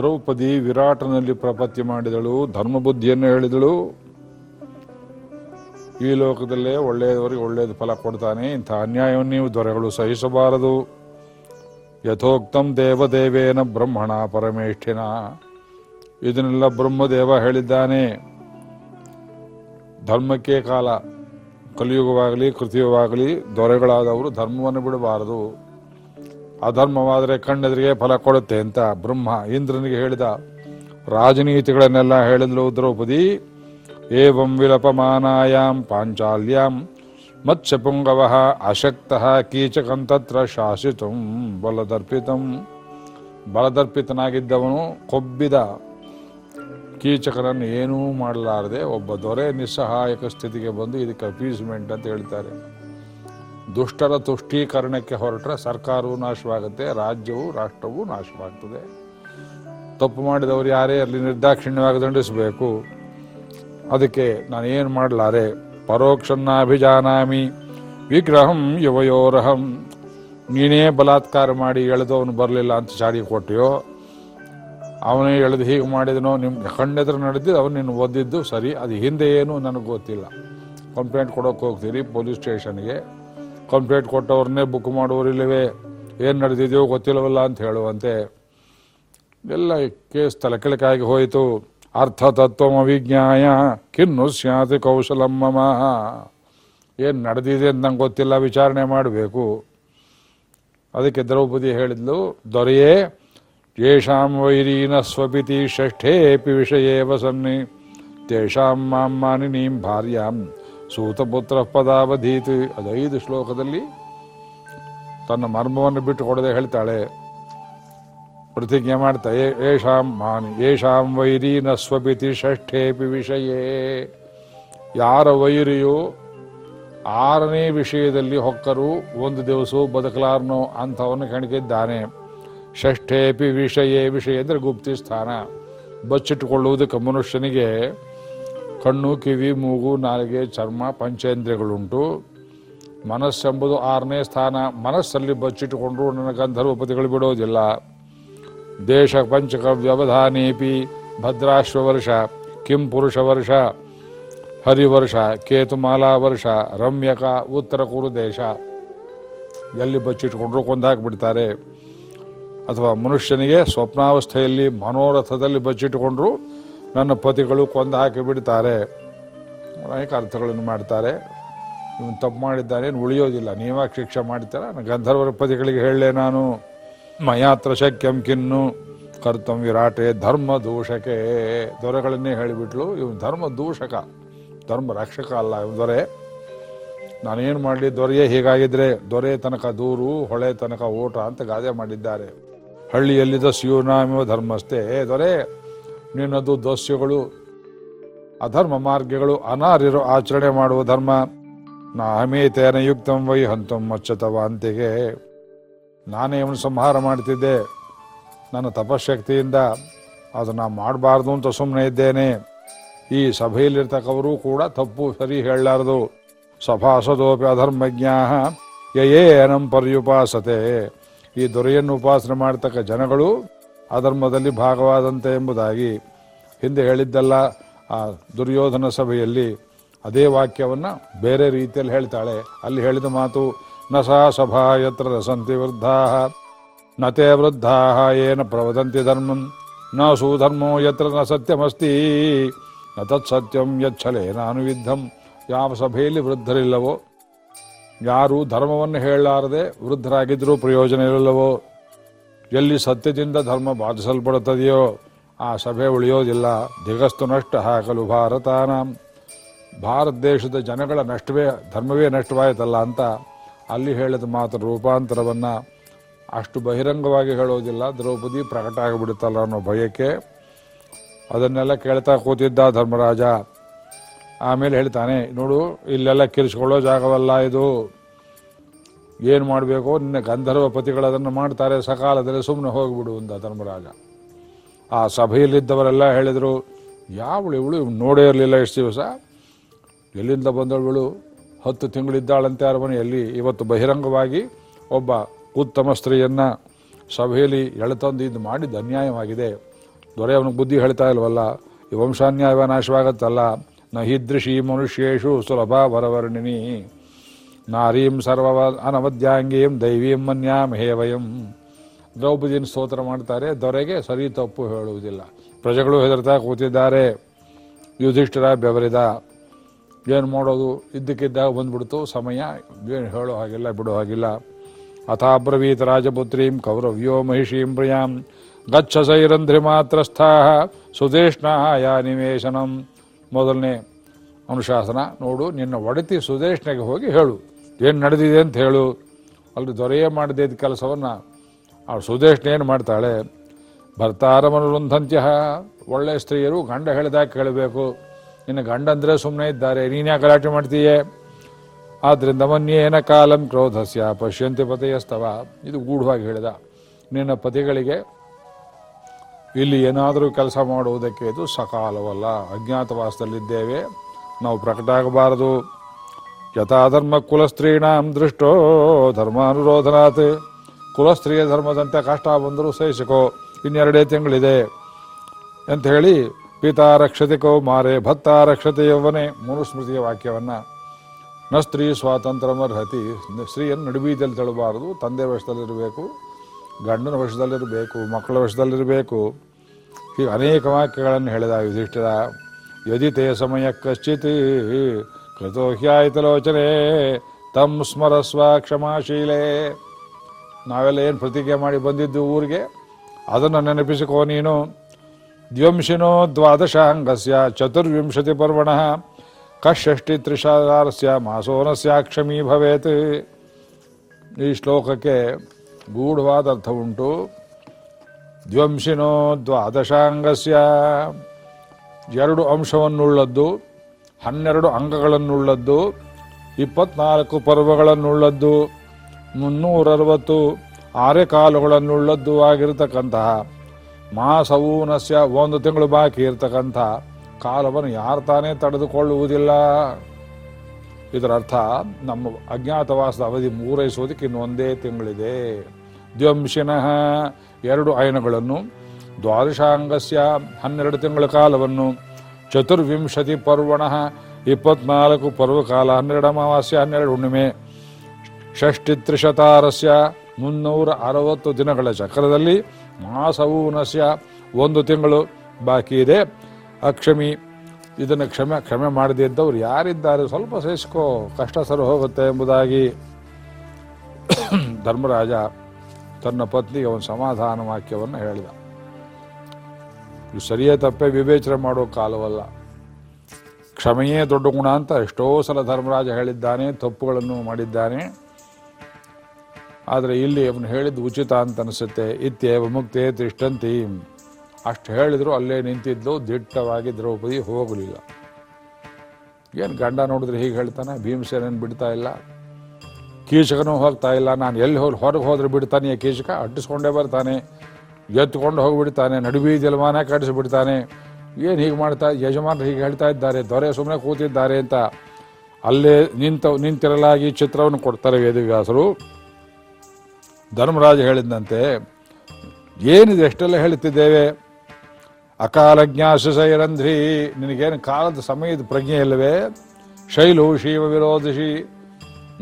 ದ್ರೌಪದಿ ವಿರಾಟನಲ್ಲಿ ಪ್ರಪತ್ತಿ ಮಾಡಿದಳು, ಧರ್ಮಬುದ್ಧಿಯನ್ನು ಹೇಳಿದಳು. ಈ ಲೋಕದಲ್ಲೇ ಒಳ್ಳೆಯವರಿಗೆ ಒಳ್ಳೆಯದು ಫಲ ಕೊಡ್ತಾನೆ. ಇಂಥ ಅನ್ಯಾಯವನ್ನು ನೀವು ದೊರೆಗಳು ಸಹಿಸಬಾರದು. ಯಥೋಕ್ತಂ ದೇವದೇವೇನ ಬ್ರಹ್ಮಣ ಪರಮೇಷ್ಠಿನ. ಇದನ್ನೆಲ್ಲ ಬ್ರಹ್ಮದೇವ ಹೇಳಿದ್ದಾನೆ. ಧರ್ಮಕ್ಕೆ ಕಾಲ, ಕಲಿಯುಗವಾಗಲಿ, ಕೃತಿಯುಗವಾಗಲಿ ದೊರೆಗಳಾದವರು ಧರ್ಮವನ್ನು ಬಿಡಬಾರದು. ಅಧರ್ಮವಾದರೆ ಕಣ್ಣೆದುರಿಗೆ ಫಲ ಕೊಡುತ್ತೆ ಅಂತ ಬ್ರಹ್ಮ ಇಂದ್ರನಿಗೆ ಹೇಳಿದ ರಾಜನೀತಿಗಳನ್ನೆಲ್ಲ ಹೇಳಿದ್ಲು ದ್ರೌಪದಿ. ಏವಂ ವಿಲಪಮಾನಾಯಾಂ ಪಾಂಚಾಲ್ಯಾಂ ಮತ್ಸ್ಯಪುಂಗವ ಅಶಕ್ತಃ ಕೀಚಕಂತತ್ರ ಶಾಸಿತು ಬಲದರ್ಪಿತಂ. ಬಲದರ್ಪಿತನಾಗಿದ್ದವನು ಕೊಬ್ಬಿದ ಕೀಚಕನನ್ನು ಏನೂ ಮಾಡಲಾರದೆ ಒಬ್ಬ ದೊರೆ ನಿಸ್ಸಹಾಯಕ ಸ್ಥಿತಿಗೆ ಬಂದು ಇದಕ್ಕೆ ಅಪೀಸ್ಮೆಂಟ್ ಅಂತ ಹೇಳ್ತಾರೆ. ದುಷ್ಟರ ತುಷ್ಟೀಕರಣಕ್ಕೆ ಹೊರಟ್ರೆ ಸರ್ಕಾರವು ನಾಶವಾಗುತ್ತೆ, ರಾಜ್ಯವು, ರಾಷ್ಟ್ರವೂ ನಾಶವಾಗ್ತದೆ. ತಪ್ಪು ಮಾಡಿದವರು ಯಾರೇ ಅಲ್ಲಿ ನಿರ್ದಾಕ್ಷಿಣ್ಯವಾಗಿ ದಂಡಿಸಬೇಕು. ಅದಕ್ಕೆ ನಾನು ಏನು ಮಾಡಲಾರೆ ಪರೋಕ್ಷನ್ನಾಭಿಜಾನಾಮಿ ವಿಗ್ರಹಂ ಯುವಯೋರಹಂ. ನೀನೇ ಬಲಾತ್ಕಾರ ಮಾಡಿ ಎಳೆದವನು ಬರಲಿಲ್ಲ ಅಂತ ಚಾಡಿ ಕೊಟ್ಟಿಯೋ? ಅವನೇ ಎಳೆದು ಹೀಗೆ ಮಾಡಿದನೋ? ನಿಮ್ಮ ಕಣ್ಣೆದ್ರೆ ನಡೆದಿದ್ದು, ಅವನು ನಿನ್ನ ಓದಿದ್ದು ಸರಿ, ಅದು ಹಿಂದೆ ಏನು ನನಗೆ ಗೊತ್ತಿಲ್ಲ. ಕಂಪ್ಲೇಂಟ್ ಕೊಡೋಕೆ ಹೋಗ್ತೀರಿ ಪೊಲೀಸ್ ಸ್ಟೇಷನ್ಗೆ. ಕಂಪ್ಲೇಂಟ್ ಕೊಟ್ಟವ್ರನ್ನೇ ಬುಕ್ ಮಾಡೋರಿಲ್ಲವೇ ಏನು ನಡೆದಿದೆಯೋ ಗೊತ್ತಿಲ್ಲವಲ್ಲ ಅಂತ ಹೇಳುವಂತೆ. ಎಲ್ಲ ಕೇಸ್ ತಲೆಕೆಳಕಾಗಿ ಹೋಯಿತು. ಅರ್ಥ ತತ್ವಮವಿಜ್ಞಾಯ ಕಿನ್ನು ಸ್ಯಾತಿ ಕೌಶಲಂ ಮಮ. ಏನು ನಡೆದಿದೆ ಅಂತ ನಂಗೆ ಗೊತ್ತಿಲ್ಲ, ವಿಚಾರಣೆ ಮಾಡಬೇಕು. ಅದಕ್ಕೆ ದ್ರೌಪದಿ ಹೇಳಿದ್ಲು, ದೊರೆಯೇ ಯೇಷಾಂ ವೈರೀನ ಸ್ವಪಿತಿ ಷಷ್ಠೇಪಿ ವಿಷಯೇ ವಸನ್ನಿ. ತೇಷಾಂ ಮಾಂ ಮಾನಿನೀಂ ಭಾರ್ಯಾಂ ಸೂತಪುತ್ರ ಪದಾವಧೀತಿ ಅದೈದು ಶ್ಲೋಕದಲ್ಲಿ ತನ್ನ ಮರ್ಮವನ್ನು ಬಿಟ್ಟು ಕೊಡದೆ ಹೇಳ್ತಾಳೆ, ಪ್ರತಿಜ್ಞೆ ಮಾಡ್ತಾ, "ಏ- ಮಾನ್, ಏಷಾಂ ವೈರಿ ನ ಸ್ವಪಿತಿ ಷಷ್ಠೇಪಿ ವಿಷಯೇ. ಯಾರ ವೈರಿಯು ಆರನೇ ವಿಷಯದಲ್ಲಿ ಹೊಕ್ಕರು, ಒಂದು ದಿವಸ ಬದುಕಲಾರ್ನೋ ಅಂಥವನ್ನು ಕಣಕಿದ್ದಾನೆ ಷಷ್ಠೇಪಿ ವಿಷಯೇ, ವಿಷಯ ಅಂದರೆ ಗುಪ್ತಿ ಸ್ಥಾನ. ಬಚ್ಚಿಟ್ಟುಕೊಳ್ಳುವುದಕ್ಕೆ ಮನುಷ್ಯನಿಗೆ ಕಣ್ಣು, ಕಿವಿ, ಮೂಗು, ನಾಲಿಗೆ, ಚರ್ಮ, ಪಂಚೇಂದ್ರಿಯಗಳುಂಟು. ಮನಸ್ಸೆಂಬುದು ಆರನೇ ಸ್ಥಾನ. ಮನಸ್ಸಲ್ಲಿ ಬಚ್ಚಿಟ್ಟುಕೊಂಡು ನನ್ನ ಗಂಧರ್ವಪತಿಗಳು ಬಿಡೋದಿಲ್ಲ. ದೇಶ ಪಂಚಕ ವ್ಯವಧಾನೇಪಿ, ಭದ್ರಾಶ್ವ ವರ್ಷ, ಕಿಂ ಪುರುಷ ವರ್ಷ ಹರಿವರ್ಷ ಕೇತುಮಾಲಾ ವರ್ಷ, ರಮ್ಯಕ ಉತ್ತರ ಕುರು ದೇಶ. ಎಲ್ಲಿ ಬಚ್ಚಿಟ್ಕೊಂಡ್ರು ಕೊಂದಾಕ್ಬಿಡ್ತಾರೆ. ಅಥವಾ ಮನುಷ್ಯನಿಗೆ ಸ್ವಪ್ನಾವಸ್ಥೆಯಲ್ಲಿ ಮನೋರಥದಲ್ಲಿ ಬಚ್ಚಿಟ್ಟುಕೊಂಡ್ರು ನನ್ನ ಪತಿಗಳು ಕೊಂದು ಹಾಕಿ ಬಿಡ್ತಾರೆ. ಅನೇಕ ಅರ್ಥಗಳನ್ನು ಮಾಡ್ತಾರೆ. ಇವನು ತಪ್ಪು ಮಾಡಿದ್ದಾನೆ, ಏನು ಉಳಿಯೋದಿಲ್ಲ. ನೀವಾಗ ಶಿಕ್ಷೆ ಮಾಡ್ತಾರ? ನಾನು ಗಂಧರ್ವರ ಪತಿಗಳಿಗೆ ಹೇಳಲೆ ನಾನು. ಮಯಾತ್ರ ಶಕ್ಯಂ ಕಿನ್ನು ಕರ್ತಂ ವಿರಾಟೆ ಧರ್ಮ ದೂಷಕೆ. ದೊರೆಗಳನ್ನೇ ಹೇಳಿಬಿಟ್ಲು. ಇವನು ಧರ್ಮ ದೂಷಕ. ಧರ್ಮ ರಕ್ಷಕ ಅಲ್ಲ ಇವನು ದೊರೆ. ನಾನೇನು ಮಾಡಲಿ? ದೊರೆಯೇ ಹೀಗಾಗಿದ್ರೆ ದೊರೆ ತನಕ ದೂರು, ಹೊಳೆ ತನಕ ಓಟ ಅಂತ ಗಾದೆ ಮಾಡಿದ್ದಾರೆ. ಹಳ್ಳಿಯಲ್ಲಿದ್ದ ಶಿವನಾಮಿವ ಧರ್ಮಸ್ಥೆ ದೊರೆ. ನಿನ್ನದು ದೋಸ್ಯಗಳು ಅಧರ್ಮ ಮಾರ್ಗಗಳು, ಅನಾರ್ಯರು ಆಚರಣೆ ಮಾಡುವ ಧರ್ಮ ನಾಮೇತೇನ ಯುಕ್ತಂ ವೈ ಹಂತಂ ಮಚ್ಚತವ ಅಂತಿಗೆ ನಾನೇ ಅವನು ಸಂಹಾರ ಮಾಡ್ತಿದ್ದೆ ನನ್ನ ತಪಶಕ್ತಿಯಿಂದ ಅದನ್ನು ಮಾಡಬಾರ್ದು ಅಂತ ಸುಮ್ಮನೆ ಇದ್ದೇನೆ. ಈ ಸಭೆಯಲ್ಲಿರ್ತಕ್ಕವರು ಕೂಡ ತಪ್ಪು ಸರಿ ಹೇಳಲಾರದು. ಸಭಾಸದೋಪಿ ಅಧರ್ಮಜ್ಞಾ ಯಯೇನಂ ಪರ್ಯುಪಾಸತೆ. ಈ ದೊರೆಯನ್ನು ಉಪಾಸನೆ ಮಾಡ್ತಕ್ಕ ಜನಗಳು ಅಧರ್ಮದಲ್ಲಿ ಭಾಗವಾದಂತೆ ಎಂಬುದಾಗಿ ಹಿಂದೆ ಹೇಳಿದ್ದಲ್ಲ, ಆ ದುರ್ಯೋಧನ ಸಭೆಯಲ್ಲಿ ಅದೇ ವಾಕ್ಯವನ್ನು ಬೇರೆ ರೀತಿಯಲ್ಲಿ ಹೇಳ್ತಾಳೆ. ಅಲ್ಲಿ ಹೇಳಿದ ಮಾತು ನ ಸಾ ಸಭಾ ಯತ್ರ ರಸಂತಿ ವೃದ್ಧಾ ನ ತೇ ವೃದ್ಧಾ ಏನ ಪ್ರವದಂತಿ ಧರ್ಮಂ, ನ ಸುಧರ್ಮೋ ಯತ್ರ ನ ಸತ್ಯಮಸ್ತಿ, ನ ತತ್ಸತ್ಯಂ ಯಚ್ಛಲೆ ನಾನು ಯುದ್ಧಂ ಯಾವ ಸಭೆಯಲ್ಲಿ ವೃದ್ಧರಿಲ್ಲವೋ, ಯಾರು ಧರ್ಮವನ್ನು ಹೇಳಲಾರದೆ ವೃದ್ಧರಾಗಿದ್ದರೂ ಪ್ರಯೋಜನ ಇರಲ್ಲವೋ ಎಲ್ಲಿ ಸತ್ಯದಿಂದ ಧರ್ಮ ಬಾಧಿಸಲ್ಪಡುತ್ತದೆಯೋ ಆ ಸಭೆ ಉಳಿಯೋದಿಲ್ಲ. ದಿಗಸ್ತು ನಷ್ಟ ಹಾಕಲು ಭಾರತಾನ. ಭಾರತ ದೇಶದ ಜನಗಳ ನಷ್ಟವೇ, ಧರ್ಮವೇ ನಷ್ಟವಾಯಿತಲ್ಲ ಅಂತ ಅಲ್ಲಿ ಹೇಳಿದ ಮಾತ್ರ ರೂಪಾಂತರವನ್ನು ಅಷ್ಟು ಬಹಿರಂಗವಾಗಿ ಹೇಳೋದಿಲ್ಲ. ದ್ರೌಪದಿ ಪ್ರಕಟ ಆಗಿಬಿಡುತ್ತಲ್ಲ ಅನ್ನೋ ಭಯಕ್ಕೆ ಅದನ್ನೆಲ್ಲ ಕೇಳ್ತಾ ಕೂತಿದ್ದ ಧರ್ಮರಾಜ. ಆಮೇಲೆ ಹೇಳ್ತಾನೆ, ನೋಡು, ಇಲ್ಲೆಲ್ಲ ಕಿರಿಸ್ಕೊಳ್ಳೋ ಜಾಗವಲ್ಲ ಇದು. ಏನು ಮಾಡಬೇಕು ನಿನ್ನ ಗಂಧರ್ವ ಪತಿಗಳು ಅದನ್ನು ಮಾಡ್ತಾರೆ ಸಕಾಲದಲ್ಲಿ ಸುಮ್ಮನೆ ಹೋಗಿಬಿಡು ಅಂದ ಧರ್ಮರಾಜ. ಆ ಸಭೆಯಲ್ಲಿದ್ದವರೆಲ್ಲ ಹೇಳಿದರು, ಯಾವಳು ಇವಳು? ನೋಡೇ ಇರಲಿಲ್ಲ ಎಷ್ಟು ದಿವಸ. ಎಲ್ಲಿಂದ ಬಂದವಳು? ಹತ್ತು ತಿಂಗಳಿದ್ದಾಳಂತೆ ಅರಮನೆಯಲ್ಲಿ. ಇವತ್ತು ಬಹಿರಂಗವಾಗಿ ಒಬ್ಬ ಉತ್ತಮ ಸ್ತ್ರೀಯನ್ನು ಸಭೆಯಲ್ಲಿ ಎಳೆತಂದು ಇದು ಮಾಡಿದ್ದು ಅನ್ಯಾಯವಾಗಿದೆ. ದೊರೆ ಅವನಿಗೆ ಬುದ್ಧಿ ಹೇಳ್ತಾ ಇಲ್ವಲ್ಲ? ಈ ವಂಶಾನ್ಯಾಯ ನಾಶವಾಗತ್ತಲ್ಲ? ನ ಹಿದೃಶಿ ಮನುಷ್ಯೇಶು ಸುಲಭ ವರವರ್ಣಿನಿ. ನಾರೀಂ ಸರ್ವ ಅನವದ್ಯಾಂಗೀಂ ದೈವೀಂ ಮನ್ಯಾ ವಯಂ. ದ್ರೌಪದಿನ ಸ್ತೋತ್ರ ಮಾಡ್ತಾರೆ. ದೊರೆಗೆ ಸರಿ ತಪ್ಪು ಹೇಳುವುದಿಲ್ಲ. ಪ್ರಜೆಗಳು ಹೆದರ್ತಾ ಕೂತಿದ್ದಾರೆ. ಯುಧಿಷ್ಠಿರ ಬೆವರಿದ. ಏನು ಮಾಡೋದು? ಇದ್ದಕ್ಕಿದ್ದಾಗ ಬಂದ್ಬಿಡ್ತು. ಸಮಯ. ಏನು ಹೇಳೋ ಹಾಗಿಲ್ಲ, ಬಿಡೋ ಹಾಗಿಲ್ಲ. ಅಥಾಬ್ರವೀತ ರಾಜಪುತ್ರೀಂ ಕೌರವ್ಯೋ ಮಹಿಷೀಂ ಪ್ರಿಯಾಂ. ಗಚ್ಚ ಸೈರಂಧ್ರಿ ಮಾತ್ರಸ್ಥಾ ಯಾ ನಿವೇಶನಂ. ಮೊದಲನೇ ಅನುಶಾಸನ. ನೋಡು, ನಿನ್ನ ಒಡತಿ ಸುದೇಶ್ನಿಗೆ ಹೋಗಿ ಹೇಳು. ಏನು ನಡೆದಿದೆ ಅಂತ ಹೇಳು. ಅಲ್ಲಿ ದೊರೆಯೇ ಮಾಡದಿದ್ದ ಕೆಲಸವನ್ನು ಆ ಸುದೇಶ್ ಏನು ಮಾಡ್ತಾಳೆ? ಭರ್ತಾರಮನುರುಂಧಂತ್ಯ ಒಳ್ಳೆ ಸ್ತ್ರೀಯರು ಗಂಡ ಹೇಳಿದಾಗ ಕೇಳಬೇಕು ನಿನ್ನ ಗಂಡಂದ್ರೆ ಸುಮ್ಮನೆ ಇದ್ದಾರೆ ನೀನ್ಯಾ ಗಲಾಟೆ ಮಾಡ್ತೀಯೇ? ಆದ್ದರಿಂದ ಮನ್ಯೇನ ಕಾಲಂ ಕ್ರೋಧಸ್ಯ ಪಶ್ಯಂತಿ ಪತೆಯಸ್ತವ. ಇದು ಗೂಢವಾಗಿ ಹೇಳಿದ. ನಿನ್ನ ಪತಿಗಳಿಗೆ ಇಲ್ಲಿ ಏನಾದರೂ ಕೆಲಸ ಮಾಡುವುದಕ್ಕೆ ಇದು ಸಕಾಲವಲ್ಲ, ಅಜ್ಞಾತವಾಸದಲ್ಲಿದ್ದೇವೆ. ನಾವು ಪ್ರಕಟ ಆಗಬಾರದು ಯಥಾಧರ್ಮ ಕುಲಸ್ತ್ರೀಣಾಂ ದೃಷ್ಟೋ ಧರ್ಮಾನುರೋಧನಾತ್. ಕುಲಸ್ತ್ರೀಯ ಧರ್ಮದಂತೆ ಕಷ್ಟ ಬಂದರೂ ಸಹಿಸಿಕೋ, ಇನ್ನೆರಡೇ ತಿಂಗಳಿದೆ ಅಂತ ಹೇಳಿ ಪಿತಾ ರಕ್ಷತೆ ಕೌಮಾರೆ ಭತ್ತ ರಕ್ಷತೆ ಯೌವನೆ ಮನುಸ್ಮೃತಿಯ ವಾಕ್ಯವನ್ನ. ನ ಸ್ತ್ರೀ ಸ್ವಾತಂತ್ರ್ಯಮರ್ಹತಿ, ಸ್ತ್ರೀಯನ್ನು ನಡುಬೀದಲ್ಲಿ ತಳ್ಳಬಾರದು, ತಂದೆ ವಶದಲ್ಲಿರಬೇಕು, ಗಂಡನ ವಶದಲ್ಲಿರಬೇಕು, ಮಕ್ಕಳ ವಶದಲ್ಲಿರಬೇಕು. ಹೀಗೆ ಅನೇಕ ವಾಕ್ಯಗಳನ್ನು ಹೇಳಿದ ಯುಧಿಷ್ಠಿರ ಯದಿ ತೇ ಸಮಯ ಕಶ್ಚಿತ್ ಕೃತೋ ಹ್ಯಾಯಿತಲೋಚನೆ ತಮ್ ಸ್ಮರಸ್ವ ಕ್ಷಮಾಶೀಲೆ. ನಾವೆಲ್ಲ ಏನು ಪ್ರತಿಜ್ಞೆ ಮಾಡಿ ಬಂದಿದ್ದು ಊರಿಗೆ, ಅದನ್ನು ನೆನಪಿಸಿಕೋ ನೀನು. ದ್ವಂಶಿನೋ ದ್ವಾದಶಾಂಗಸ್ಯ ಚತುರ್ವಿಂಶತಿ ಪರ್ವಣಃ ಕಷಷ್ಟಿ ತ್ರಿಶಾರಸ್ಯ ಮಾಸೋನಸ್ಯ ಕ್ಷಮೀ ಭವೇತ್. ಈ ಶ್ಲೋಕಕ್ಕೆ ಗೂಢವಾದ ಅರ್ಥ ಉಂಟು. ದ್ವಂಶಿನೋ ದ್ವಾದಶಾಂಗಸ್ಯ. ಎರಡು ಅಂಶವನ್ನುಳ್ಳದ್ದು. ಹನ್ನೆರಡು ಅಂಗಗಳನ್ನುಳ್ಳದ್ದು ಇಪ್ಪತ್ನಾಲ್ಕು ಪರ್ವಗಳನ್ನುಳ್ಳದ್ದು, ಮುನ್ನೂರರವತ್ತು ಆರೆ ಕಾಲುಗಳನ್ನುಳ್ಳದ್ದು ಆಗಿರತಕ್ಕಂತಹ ಮಾಸವೂನಸ್ಯ ಒಂದು ತಿಂಗಳು ಬಾಕಿ ಇರತಕ್ಕಂಥ ಕಾಲವನ್ನು ಯಾರು ತಾನೇ ತಡೆದುಕೊಳ್ಳುವುದಿಲ್ಲ. ಇದರ ಅರ್ಥ ನಮ್ಮ ಅಜ್ಞಾತವಾಸದ ಅವಧಿ ಮೂರೈಸುವುದಕ್ಕೆ ಇನ್ನೊಂದೇ ತಿಂಗಳಿದೆ. ದ್ವಂಶಿನಃ ಎರಡು ಅಯನಗಳನ್ನು, ದ್ವಾದಶಾಂಗಸ್ಯ ಹನ್ನೆರಡು ತಿಂಗಳ ಕಾಲವನ್ನು ಚತುರ್ವಿಂಶತಿ ಪರ್ವಣ ಇಪ್ಪತ್ನಾಲ್ಕು ಪರ್ವಕಾಲ ಹನ್ನೆರಡು ಅಮಾವಾಸ್ಯ ಹನ್ನೆರಡು ಹುಣ್ಣಿಮೆ ಷಷ್ಟಿ ತ್ರಿಶತಾರಸ್ಯ ಮುನ್ನೂರ ಅರವತ್ತು ದಿನಗಳ ಚಕ್ರದಲ್ಲಿ ಮಾಸವೂನಸ್ಯ ಒಂದು ತಿಂಗಳು ಬಾಕಿ ಇದೆ. ಅಕ್ಷಮಿ, ಇದನ್ನು ಕ್ಷಮೆ ಕ್ಷಮೆ ಮಾಡದೇ ಇದ್ದವ್ರು ಯಾರಿದ್ದಾರೆ ಸ್ವಲ್ಪ ಸಹಿಸ್ಕೋ ಕಷ್ಟ ಸರಿ ಹೋಗುತ್ತೆ ಎಂಬುದಾಗಿ ಧರ್ಮರಾಜ ತನ್ನ ಪತ್ನಿಗೆ ಒಂದು ಸಮಾಧಾನ ವಾಕ್ಯವನ್ನು ಹೇಳಿದ. ಇದು ಸರಿಯೇ ತಪ್ಪೇ ವಿವೇಚನೆ ಮಾಡೋ ಕಾಲವಲ್ಲ. ಕ್ಷಮೆಯೇ ದೊಡ್ಡ ಗುಣ ಅಂತ ಎಷ್ಟೋ ಸಲ ಧರ್ಮರಾಜ ಹೇಳಿದ್ದಾನೆ, ತಪ್ಪುಗಳನ್ನು ಮಾಡಿದ್ದಾನೆ. ಆದರೆ ಇಲ್ಲಿ ಅವನು ಹೇಳಿದ್ದು ಉಚಿತ ಅಂತ ಅನಿಸುತ್ತೆ. ಇತ್ಯೇವ ಮುಕ್ತೆ ತಿಷ್ಟಂತಿ. ಅಷ್ಟು ಹೇಳಿದ್ರು ಅಲ್ಲೇ ನಿಂತಿದ್ದು, ದಿಟ್ಟವಾಗಿ ದ್ರೌಪದಿ ಹೋಗಲಿಲ್ಲ. ಏನು ಗಂಡ ನೋಡಿದ್ರೆ ಹೀಗೆ ಹೇಳ್ತಾನೆ? ಭೀಮಸೇನನ್ನು ಬಿಡ್ತಾ ಇಲ್ಲ. ಕೀಚಕನೂ ಹೋಗ್ತಾ ಇಲ್ಲ. ನಾನು ಎಲ್ಲಿ ಹೋಗಿ ಹೊರಗೆ ಹೋದ್ರೆ ಬಿಡ್ತಾನೆ ಕೀಚಕ? ಅಟ್ಟಿಸ್ಕೊಂಡೇ ಬರ್ತಾನೆ. ಎತ್ಕೊಂಡು ಹೋಗಿಬಿಡ್ತಾನೆ ನಡುವೆ ಜಲಮಾನ ಕಾಡಿಸಿಬಿಡ್ತಾನೆ. ಏನು ಹೀಗೆ ಮಾಡ್ತಾ, ಯಜಮಾನರು ಹೀಗೆ ಹೇಳ್ತಾ ಇದ್ದಾರೆ, ದೊರೆ ಸುಮ್ಮನೆ ಕೂತಿದ್ದಾರೆ ಅಂತ. ಅಲ್ಲೇ ನಿಂತ, ನಿಂತಿರಲಾಗಿ ಚಿತ್ರವನ್ನು ಕೊಡ್ತಾರೆ ವೇದವ್ಯಾಸರು. ಧರ್ಮರಾಜ ಹೇಳಿದಂತೆ, ಏನಿದೆ ಎಷ್ಟೆಲ್ಲ ಹೇಳುತ್ತಿದ್ದೇವೆ ಅಕಾಲ ಜ್ಞಾಸ ಸೈರಂಧ್ರಿ, ನಿನಗೇನು ಕಾಲದ ಸಮಯದ ಪ್ರಜ್ಞೆ ಇಲ್ಲವೇ? ಶೈಲು ಶಿವ ವಿರೋಧಿಸಿ,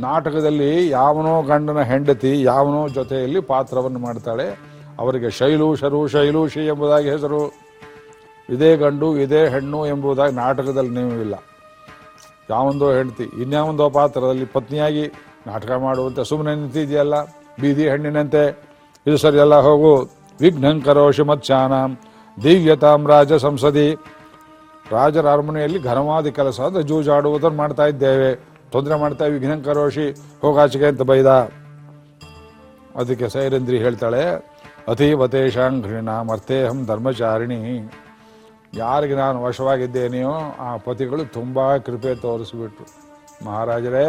ನಾಟಕದಲ್ಲಿ ಯಾವನೋ ಗಂಡನ ಹೆಂಡತಿ, ಯಾವನೋ ಜೊತೆಯಲ್ಲಿ ಪಾತ್ರವನ್ನು ಮಾಡ್ತಾಳೆ. ಅವರಿಗೆ ಶೈಲೂಷರು ಶೈಲೂಷಿ ಎಂಬುದಾಗಿ ಹೆಸರು. ಇದೇ ಗಂಡು, ಇದೇ ಹೆಣ್ಣು ಎಂಬುದಾಗಿ ನಾಟಕದಲ್ಲಿ ನೀವಿಲ್ಲ ಯಾವೊಂದೋ ಹೆಂಡತಿ, ಇನ್ಯಾವೊಂದೋ ಪಾತ್ರದಲ್ಲಿ ಪತ್ನಿಯಾಗಿ ನಾಟಕ ಮಾಡುವಂತೆ ಸುಮ್ಮನೆ ನಿಂತಿದೆಯಲ್ಲ, ಬೀದಿ ಹೆಣ್ಣಿನಂತೆ. ಇದು ಸರಿಯಲ್ಲ ಹೋಗು. ವಿಘ್ನಂಕರೋಷಿ ಮತ್ಸ್ಯಾನ. ದಿವ್ಯತಾಂ ರಾಜ ಸಂಸದಿ. ರಾಜರ ಅರಮನೆಯಲ್ಲಿ ಘನವಾದ ಕೆಲಸ ಅಂದ್ರೆ ಜೂಜಾಡುವುದನ್ನು ಮಾಡ್ತಾ ಇದ್ದೇವೆ. ತೊಂದರೆ ಮಾಡ್ತಾ ವಿಘ್ನಂಕರೋಷಿ ಹೋಗಾಚಿಗೆ ಅಂತ ಬೈದ. ಅದಕ್ಕೆ ಸೈರೇಂದ್ರಿ ಹೇಳ್ತಾಳೆ ಅತೀವ ತೇಷಾಂ ಘೃಣಾಂ ಅರ್ಥೇಹಂ ಧರ್ಮಚಾರಿಣಿ. ಯಾರಿಗೆ ನಾನು ವಶವಾಗಿದ್ದೇನೆಯೋ ಆ ಪತಿಗಳು ತುಂಬ ಕೃಪೆ ತೋರಿಸ್ಬಿಟ್ರು. ಮಹಾರಾಜರೇ,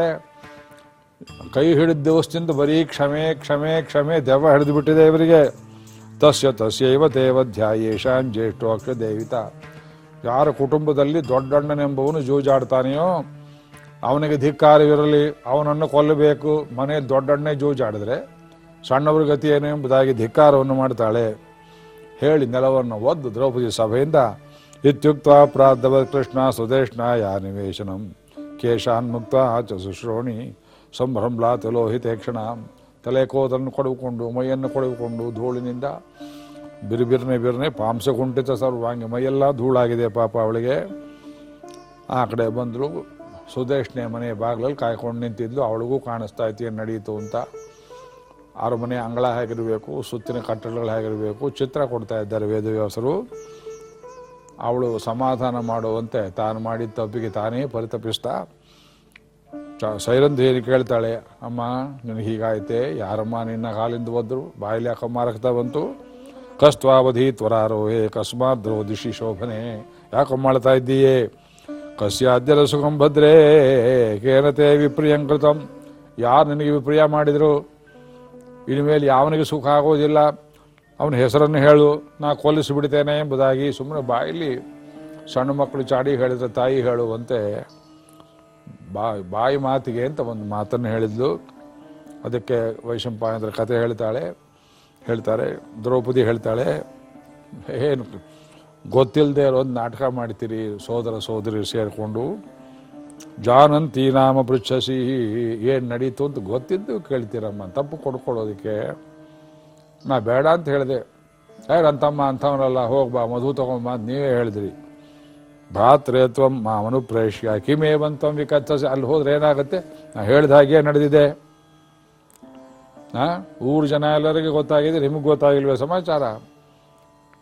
ಕೈ ಹಿಡಿದ ದಿವಸದಿಂದ ಬರೀ ಕ್ಷಮೆ ಕ್ಷಮೆ ಕ್ಷಮೆ, ದೆವ್ವ ಹಿಡಿದು ಬಿಟ್ಟಿದೆ ಇವರಿಗೆ. ತಸ್ಯ ತಸ್ಯೈವ ದೇವಧ್ಯಾಯೇಶಾನ್ ಜ್ಯೇಷ್ಠೋಕ್ಷ ದೇವಿತ ಯಾರ ಕುಟುಂಬದಲ್ಲಿ ದೊಡ್ಡಣ್ಣನೆಂಬವನು ಜೂಜಾಡ್ತಾನೆಯೋ, ಅವನಿಗೆ ಧಿಕ್ಕಾರವಿರಲಿ, ಅವನನ್ನು ಕೊಲ್ಲಬೇಕು ಮನೆ ದೊಡ್ಡಣ್ಣೆ ಜೂಜಾಡಿದ್ರೆ ಸಣ್ಣವ್ರ ಗತಿ ಏನು ಎಂಬುದಾಗಿ ಧಿಕ್ಕಾರವನ್ನು ಮಾಡ್ತಾಳೆ. ಹೇಳಿ ನೆಲವನ್ನು ಒದ್ದು ದ್ರೌಪದಿ ಸಭೆಯಿಂದ, ಇತ್ಯುಕ್ತ ಪ್ರಾದವ ಕೃಷ್ಣ ಸುದೇಶ್ನಾಯ ನಿವೇಶನಂ? ಕೇಶಾನ್ ಆಚ ಸುಶ್ರೋಣಿ ಸಂಭ್ರಮ್ಲಾ ತಿಲೋಹಿತೆ ಕ್ಷಣ. ತಲೆ ಕೋದನ್ನು ಕೊಡುಕೊಂಡು, ಮೈಯನ್ನು ಕೊಡುಕೊಂಡು ಧೂಳಿನಿಂದ ಬಿರುಬಿರ್ನೆ ಬಿರ್ನೆ ಪಾಂಸ ಕುಂಠಿತ ಸರ್ವಾಂಗಿ ಮೈಯೆಲ್ಲ ಧೂಳಾಗಿದೆ ಪಾಪ ಅವಳಿಗೆ. ಆ ಕಡೆ ಬಂದರು ಸುದೇಶ್ನೆ ಮನೆ ಬಾಗಿಲಲ್ಲಿ ಕಾಯ್ಕೊಂಡು ನಿಂತಿದ್ಲು. ಅವಳಿಗೂ ಕಾಣಿಸ್ತಾ ಇತ್ತು, ಏನು ನಡೆಯಿತು ಅಂತ. ಅರಮನೆ ಅಂಗಳ ಹೇಗಿರಬೇಕು ಸುತ್ತಿನ ಕಟ್ಟಡಗಳು ಹೇಗಿರಬೇಕು ಚಿತ್ರ ಕೊಡ್ತಾ ಇದ್ದಾರೆ ವೇದವ್ಯಾಸರು. ಅವಳು ಸಮಾಧಾನ ಮಾಡುವಂತೆ ತಾನು ಮಾಡಿದ ತಪ್ಪಿಗೆ ತಾನೇ ಪರಿತಪಿಸ್ತಾ. ಚ ಸೈರಂಧೇರಿ ಕೇಳ್ತಾಳೆ, ಅಮ್ಮ, ನಿನಗೆ ಹೀಗಾಯ್ತೆ? ಯಾರಮ್ಮ ನಿನ್ನ ಕಾಲಿಂದ ಒದ್ರು? ಬಾಯಿಲಿ ಯಾಕಮ್ಮ ಮಾರಕ್ತಾ ಬಂತು? ಕಸ್ತ್ವಾವಧಿ ತ್ವರಾರೋಹೆ ಕಸ್ಮಾತ್ ದ್ರೋದಿಶಿ ಶೋಭನೆ. ಯಾಕಮ್ಮ ಮಾಡ್ತಾ ಇದ್ದೀಯೇ? ಕಸ್ಯಾದ್ಯರ ಸುಖಂ ಭದ್ರೇ ಕೇನತೆ ವಿಪ್ರಿಯಂಕೃತಂ. ಯಾರು ನಿನಗೆ ವಿಪ್ರಿಯ ಮಾಡಿದ್ರು? ಇನ್ಮೇಲೆ ಯಾವನಿಗೆ ಸುಖ ಆಗೋದಿಲ್ಲ. ಅವನ ಹೆಸರನ್ನು ಹೇಳು, ನಾ ಕೊಲ್ಲಿಸಿ ಬಿಡ್ತೇನೆ ಎಂಬುದಾಗಿ ಸುಮ್ಮನೆ ಬಾಯಲ್ಲಿ ಸಣ್ಣ ಮಕ್ಕಳು ಚಾಡಿ ಹೇಳಿದ್ರೆ ತಾಯಿ ಹೇಳುವಂತೆ ಬಾಯಿ ಬಾಯಿ ಮಾತಿಗೆ ಅಂತ ಒಂದು ಮಾತನ್ನು ಹೇಳಿದ್ಲು. ಅದಕ್ಕೆ ವೈಶಂಪಾಯಂದ್ರ ಕತೆ ಹೇಳ್ತಾಳೆ, ಹೇಳ್ತಾರೆ, ದ್ರೌಪದಿ ಹೇಳ್ತಾಳೆ, ಏನು ಗೊತ್ತಿಲ್ಲದೆ ಒಂದು ನಾಟಕ ಮಾಡ್ತೀರಿ, ಸೋದರ ಸೋದರಿ ಸೇರಿಕೊಂಡು. ಜಾನಂತಿ ನಾಮ ಪೃಚ್ಛಸಿ, ಏನು ನಡೀತು ಅಂತ ಗೊತ್ತಿದ್ದು ಕೇಳ್ತೀರಮ್ಮ. ತಪ್ಪು ಕೊಡ್ಕೊಳ್ಳೋದಕ್ಕೆ ನಾ ಬೇಡ ಅಂತ ಹೇಳಿದೆ. ಯಾರು ಅಂತಮ್ಮ ಅಂಥವನಲ್ಲ ಹೋಗ್ಬಾ ಮಧು ತಗೊಂಬ ಅಂತ ನೀವೇ ಹೇಳಿದ್ರಿ. ಭ್ರಾತೃತ್ವಂ ಮಾಮನು ಪ್ರೇಷ್ಯ, ಕಿಮೇ ಬಂತಂ ವಿಕತ್ತಸಿ ಅಲ್ಲಿ ಹೋದ್ರೆ ಏನಾಗುತ್ತೆ? ನಾ ಹೇಳ್ದ ಹಾಗೆ ನಡೆದಿದೆ. ಆ, ಊರು ಜನ ಎಲ್ಲರಿಗೆ ಗೊತ್ತಾಗಿದೆ, ನಿಮಗೆ ಗೊತ್ತಾಗಿಲ್ವೇ ಸಮಾಚಾರ?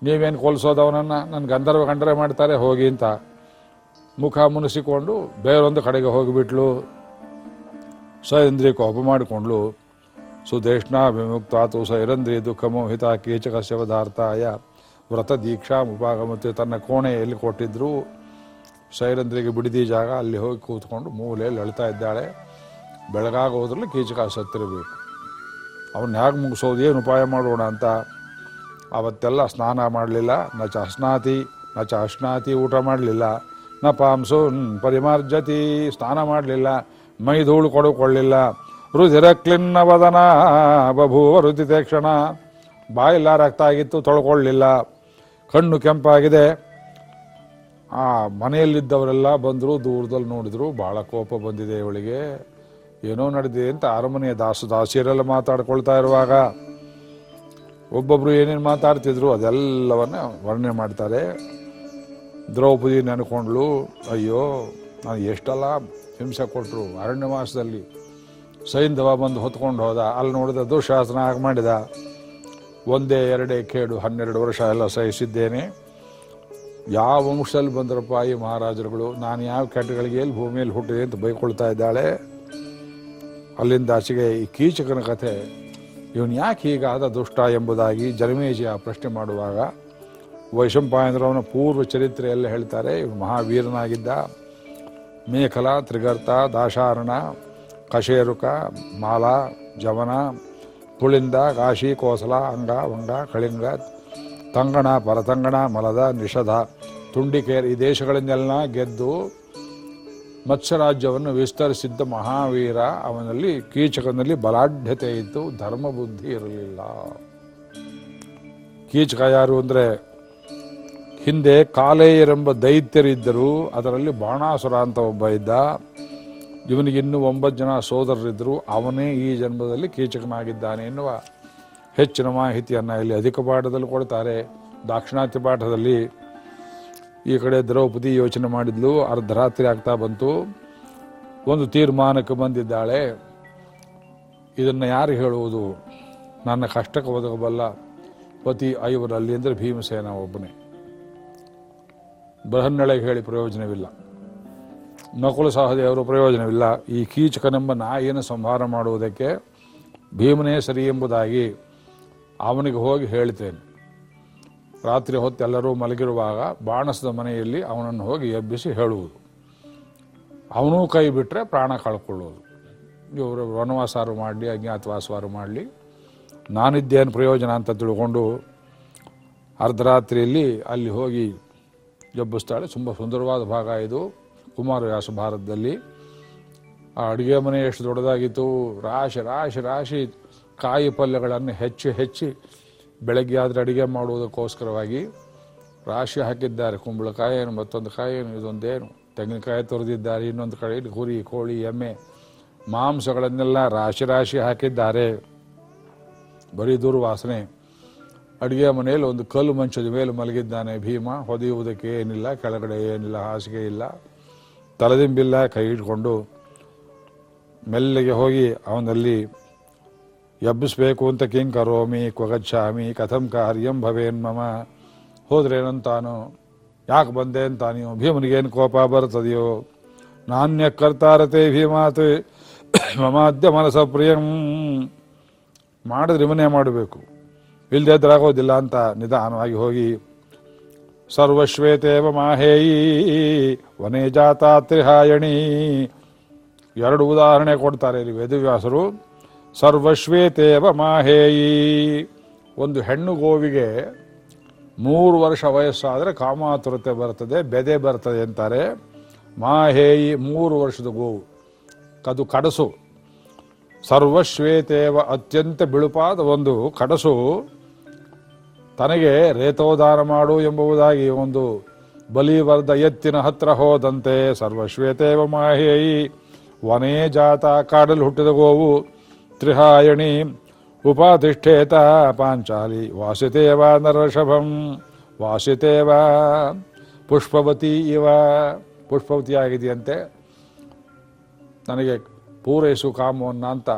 ನೀವೇನು ಕೊಲ್ಸೋದವನನ್ನ? ನನ್ನ ಗಂಧರ್ವ ಕಂಡ್ರೆ ಮಾಡ್ತಾರೆ, ಹೋಗಿ ಅಂತ. ಮುಖ ಮುನಿಸಿಕೊಂಡು ಬೇರೊಂದು ಕಡೆಗೆ ಹೋಗಿಬಿಟ್ಲು. ಸೈರಂದ್ರಿ ಕೋಪ ಮಾಡಿಕೊಂಡ್ಲು. ಸುದೇಶ್ನ ವಿಮುಕ್ತಾತು ಸೈರಂದ್ರಿ ದುಃಖ ಮೋಹಿತ ಕೀಚಕಸ್ಯ ಪದಾರ್ಥಾಯ ವ್ರತ ದೀಕ್ಷಾ ಉಪಾಗಮತೆ ತನ್ನ ಕೋಣೆಯಲ್ಲಿ ಕೊಟ್ಟಿದ್ರು. ಸೈರಂದ್ರಿಗೆ ಬಿಡಿದಿ ಜಾಗ ಅಲ್ಲಿ ಹೋಗಿ ಕೂತ್ಕೊಂಡು ಮೂಲೆಯಲ್ಲಿ ಅಳ್ತಾ ಇದ್ದಾಳೆ. ಬೆಳಗಾಗೋದ್ರಲ್ಲಿ ಕೀಚಕ ಸತ್ತಿರಬೇಕು ಅವನ್ನ ಹೇಗೆ ಮುಗಿಸೋದು, ಏನು ಉಪಾಯ ಮಾಡೋಣ ಅಂತ. ಅವತ್ತೆಲ್ಲ ಸ್ನಾನ ಮಾಡಲಿಲ್ಲ. ನ ಅಸ್ನಾತಿ ನ ಅಸ್ನಾತಿ ಊಟ ಮಾಡಲಿಲ್ಲ. ನ ಪಾಂಸೂನ್ ಪರಿಮಾರ್ಜತಿ, ಸ್ನಾನ ಮಾಡಲಿಲ್ಲ, ಮೈ ಧೂಳು ಕೊಡುಕೊಳ್ಳಿಲ್ಲ. ರುಧಿರ ಕ್ಲಿನ್ನ ವದನ ಬಭೂವ ರುದಿತೆ ಕ್ಷಣ ಬಾಯಿಲ್ಲ ರಕ್ತ ಆಗಿತ್ತು ತೊಳ್ಕೊಳ್ಳಿಲ್ಲ. ಕಣ್ಣು ಕೆಂಪಾಗಿದೆ. ಆ ಮನೆಯಲ್ಲಿದ್ದವರೆಲ್ಲ ಬಂದರು, ದೂರದಲ್ಲಿ ನೋಡಿದ್ರು ಭಾಳ ಕೋಪ ಬಂದಿದೆ ಇವಳಿಗೆ. ಏನೋ ನಡೆದಿದೆ ಅಂತ ಅರಮನೆಯ ದಾಸು ದಾಸಿಯರೆಲ್ಲ ಮಾತಾಡ್ಕೊಳ್ತಾ ಇರುವಾಗ ಒಬ್ಬೊಬ್ರು ಏನೇನು ಮಾತಾಡ್ತಿದ್ರು ಅದೆಲ್ಲವನ್ನ ವರ್ಣನೆ ಮಾಡ್ತಾರೆ. ದ್ರೌಪದಿ ನೆನ್ಕೊಂಡ್ಲು, ಅಯ್ಯೋ, ನಾನು ಎಷ್ಟೆಲ್ಲ ಹಿಂಸೆ ಕೊಟ್ಟರು ಅರಣ್ಯವಾಸದಲ್ಲಿ ಸೈಂಧವ ಬಂದು ಹೊತ್ಕೊಂಡು ಹೋದ, ಅಲ್ಲಿ ನೋಡಿದ ದುಶಾಸನ ಹಾಗೆ ಮಾಡಿದ. ಒಂದೇ ಎರಡೇ ಕೇಡು ಹನ್ನೆರಡು ವರ್ಷ ಎಲ್ಲ ಸಹಿಸಿದ್ದೇನೆ. ಯಾವ ವಂಶದಲ್ಲಿ ಬಂದ್ರಪ್ಪ ಈ ಮಹಾರಾಜರುಗಳು? ನಾನು ಯಾವ ಕೆಟ್ಟಗಳಿಗೆ ಎಲ್ಲಿ ಭೂಮಿಯಲ್ಲಿ ಹುಟ್ಟಿದೆ ಅಂತ ಬೈಕೊಳ್ತಾ ಇದ್ದಾಳೆ? ಅಲ್ಲಿಂದ ಆಚೆಗೆ ಈ ಕೀಚಕನ ಕಥೆ, ಇವನು ಯಾಕೆ ಹೀಗಾದ ದುಷ್ಟ ಎಂಬುದಾಗಿ ಜನಮೇಜಿಯ ಪ್ರಶ್ನೆ ಮಾಡುವಾಗ ವೈಶಂಪಾಯಂದ್ರವನ ಪೂರ್ವ ಚರಿತ್ರೆಯಲ್ಲೇ ಹೇಳ್ತಾರೆ ಇವನು ಮಹಾವೀರನಾಗಿದ್ದ. ಮೇಖಲ, ತ್ರಿಗರ್ತ, ದಾಶಾರಣ, ಕಶೇರುಕ, ಮಾಲಾ, ಜವನ, ಪುಳಿಂದ ಕಾಶಿ ಕೋಸಲ, ಅಂಗ ವಂಗ ಕಳಿಂಗ, ತಂಗಣ, ಪರತಂಗಣ, ಮಲದ, ನಿಷಧ, ತುಂಡಿಕೇರಿ ಈ ದೇಶಗಳನ್ನೆಲ್ಲ ಗೆದ್ದು ಮತ್ಸ್ಯರಾಜ್ಯವನ್ನು ವಿಸ್ತರಿಸಿದ್ದ ಮಹಾವೀರ, ಅವನಲ್ಲಿ ಕೀಚಕನಲ್ಲಿ ಬಲಾಢ್ಯತೆ ಇತ್ತು ಧರ್ಮ ಬುದ್ಧಿ ಇರಲಿಲ್ಲ. ಕೀಚಕ ಯಾರು ಅಂದರೆ ಹಿಂದೆ ಕಾಲೇಯರೆಂಬ ದೈತ್ಯರಿದ್ದರು. ಅದರಲ್ಲಿ ಬಾಣಾಸುರ ಅಂತ ಒಬ್ಬ ಇದ್ದ. ಇವನಿಗೆ ಇನ್ನೂ ಒಂಬತ್ತು ಜನ ಸೋದರರಿದ್ದರು. ಅವನೇ ಈ ಜನ್ಮದಲ್ಲಿ ಕೀಚಕನಾಗಿದ್ದಾನೆ ಎನ್ನುವ ಹೆಚ್ಚಿನ ಮಾಹಿತಿಯನ್ನು ಇಲ್ಲಿ ಅಧಿಕ ಪಾಠದಲ್ಲಿ ಕೊಡ್ತಾರೆ. ದಾಕ್ಷಿಣಾತ್ಯ ಪಾಠದಲ್ಲಿ ಈ ಕಡೆ ದ್ರೌಪದಿ ಯೋಚನೆ ಮಾಡಿದ್ಲು. ಅರ್ಧರಾತ್ರಿ ಆಗ್ತಾ ಬಂತು. ಒಂದು ತೀರ್ಮಾನಕ್ಕೆ ಬಂದಿದ್ದಾಳೆ. ಇದನ್ನು ಯಾರು ಹೇಳುವುದು? ನನ್ನ ಕಷ್ಟಕ್ಕೆ ಒದಗಬಲ್ಲ ಪತಿ ಐವರಲ್ಲಿ ಅಂದರೆ ಭೀಮಸೇನ ಒಬ್ಬನೇ. ಬೃಹನ್ನಳೆಗೆ ಹೇಳಿ ಪ್ರಯೋಜನವಿಲ್ಲ. ನಕುಲ ಸಹದೇವರು ಪ್ರಯೋಜನವಿಲ್ಲ. ಈ ಕೀಚಕನೆಂಬ ನಾಯಿಯನ್ನು ಸಂಹಾರ ಮಾಡುವುದಕ್ಕೆ ಭೀಮನೇ ಸರಿ ಎಂಬುದಾಗಿ ಅವನಿಗೆ ಹೋಗಿ ಹೇಳ್ತೇನೆ. ರಾತ್ರಿ ಹೊತ್ತೆಲ್ಲರೂ ಮಲಗಿರುವಾಗ ಬಾಣಸದ ಮನೆಯಲ್ಲಿ ಅವನನ್ನು ಹೋಗಿ ಎಬ್ಬಿಸಿ ಹೇಳುವುದು. ಅವನೂ ಕೈ ಬಿಟ್ಟರೆ ಪ್ರಾಣ ಕಳ್ಕೊಳ್ಳೋದು ಇವರು ವನವಾಸಾರು ಮಾಡಲಿ, ಅಜ್ಞಾತವಾಸವಾರು ಮಾಡಲಿ, ನಾನಿದ್ದೇನು ಪ್ರಯೋಜನ ಅಂತ ತಿಳ್ಕೊಂಡು ಅರ್ಧರಾತ್ರಿಯಲ್ಲಿ ಅಲ್ಲಿ ಹೋಗಿ ಎಬ್ಬಿಸ್ತಾಳೆ ತುಂಬ ಸುಂದರವಾದ ಭಾಗ ಇದು. ಕುಮಾರವ್ಯಾಸ ಭಾರತದಲ್ಲಿ. ಆ ಅಡುಗೆ ಮನೆ ಎಷ್ಟು ದೊಡ್ಡದಾಗಿತ್ತು. ರಾಶಿ ರಾಶಿ ರಾಶಿ ಕಾಯಿ ಪಲ್ಯಗಳನ್ನು ಹೆಚ್ಚು, ಹೆಚ್ಚಿ ಬೆಳಗ್ಗೆ ಆದರೆ ಅಡುಗೆ ಮಾಡುವುದಕ್ಕೋಸ್ಕರವಾಗಿ ರಾಶಿ ಹಾಕಿದ್ದಾರೆ. ಕುಂಬಳಕಾಯಿ ಏನು ಮತ್ತೊಂದು ಕಾಯಿ ಏನು ಇದೊಂದೇನು. ತೆಂಗಿನಕಾಯಿ ತೊರೆದಿದ್ದಾರೆ. ಇನ್ನೊಂದು ಕಡೆ ಕುರಿ, ಕೋಳಿ, ಎಮ್ಮೆ, ಮಾಂಸಗಳನ್ನೆಲ್ಲ ರಾಶಿ ರಾಶಿ ಹಾಕಿದ್ದಾರೆ. ಬರೀ ದುರ್ವಾಸನೆ. ಅಡುಗೆ ಮನೆಯಲ್ಲಿ ಒಂದು ಕಲ್ಲು ಮಂಚದ ಮೇಲೆ ಮಲಗಿದ್ದಾನೆ ಭೀಮ. ಹೊದೆಯುವುದಕ್ಕೆ ಏನಿಲ್ಲ, ಕೆಳಗಡೆ ಏನಿಲ್ಲ, ಹಾಸಿಗೆ ಇಲ್ಲ. ತಲೆದಿಂಬಿಲ್ಲ, ಕೈ ಇಟ್ಕೊಂಡು ಮೆಲ್ಲಗೆ ಹೋಗಿ ಅವನಲ್ಲಿ, ಎಬ್ಬಿಸ್ಬೇಕು ಅಂತ ಕಿಂ ಕರೋಮಿ ಕ್ವಗಚ್ಚಾಮಿ ಕಥಂ ಕಾರ್ಯಂ ಭವೇನ್ ಮಮ. ಹೋದ್ರೇನಂತಾನು ಯಾಕೆ ಬಂದೆ ಅಂತಾನಿಯೋ ಭೀಮನಿಗೇನು ಕೋಪ ಬರ್ತದೆಯೋ? ನಾಣ್ಯ ಕರ್ತಾರತೆ ಭೀಮಾತ್. ಮಮಾದ್ಯ ಮನಸ ಪ್ರಿಯಂ ಮಾಡಿದ್ರೆ ಇವನೇ ಮಾಡಬೇಕು. ಇಲ್ಲದೆ ಎದುರಾಗೋದಿಲ್ಲ ಅಂತ ನಿಧಾನವಾಗಿ ಹೋಗಿ, ಸರ್ವಶ್ವೇತೇವ ಮಾಹೇಯಿ ವನೇ ಜಾತ ತ್ರಿಹಾಯಣಿ. ಎರಡು ಉದಾಹರಣೆ ಕೊಡ್ತಾರೆ ಇಲ್ಲಿ ವೇದವ್ಯಾಸರು. ಸರ್ವಶ್ವೇತೇವ ಮಾಹೇಯಿ. ಒಂದು ಹೆಣ್ಣು ಗೋವಿಗೆ ಮೂರು ವರ್ಷ ವಯಸ್ಸಾದರೆ ಕಾಮಾತುರತೆ ಬರ್ತದೆ, ಬೆದೆ ಬರ್ತದೆ ಅಂತಾರೆ. ಮಾಹೇಯಿ ಮೂರು ವರ್ಷದ ಗೋವು ಅದು ಕಡಸು. ಸರ್ವಶ್ವೇತೇವ ಅತ್ಯಂತ ಬಿಳುಪಾದ ಒಂದು ಕಡಸು. ತನಗೆ ರೇತೋದಾನ ಮಾಡು ಎಂಬುದಾಗಿ ಒಂದು ಬಲಿವರ್ಧ ಎತ್ತಿನ ಹತ್ರ ಹೋದಂತೆ ಸರ್ವಶ್ವೇತೇವ ಮಾಹೇಯಿ ವನೇ ಜಾತ ಕಾಡಲ್ ಹುಟ್ಟಿದ ಗೋವು ತ್ರಿಹಾಯಣಿ ಉಪಾಧಿಷ್ಠೇತ ಪಾಂಚಾಲಿ ವಾಸಿತೇವ ನರಷಭಂ ವಾಸಿತೇವ ಪುಷ್ಪವತಿ ಇವ ಪುಷ್ಪವತಿ ಆಗಿದೆಯಂತೆ ನನಗೆ ಪೂರೈಸು ಕಾಮವನ್ನ ಅಂತ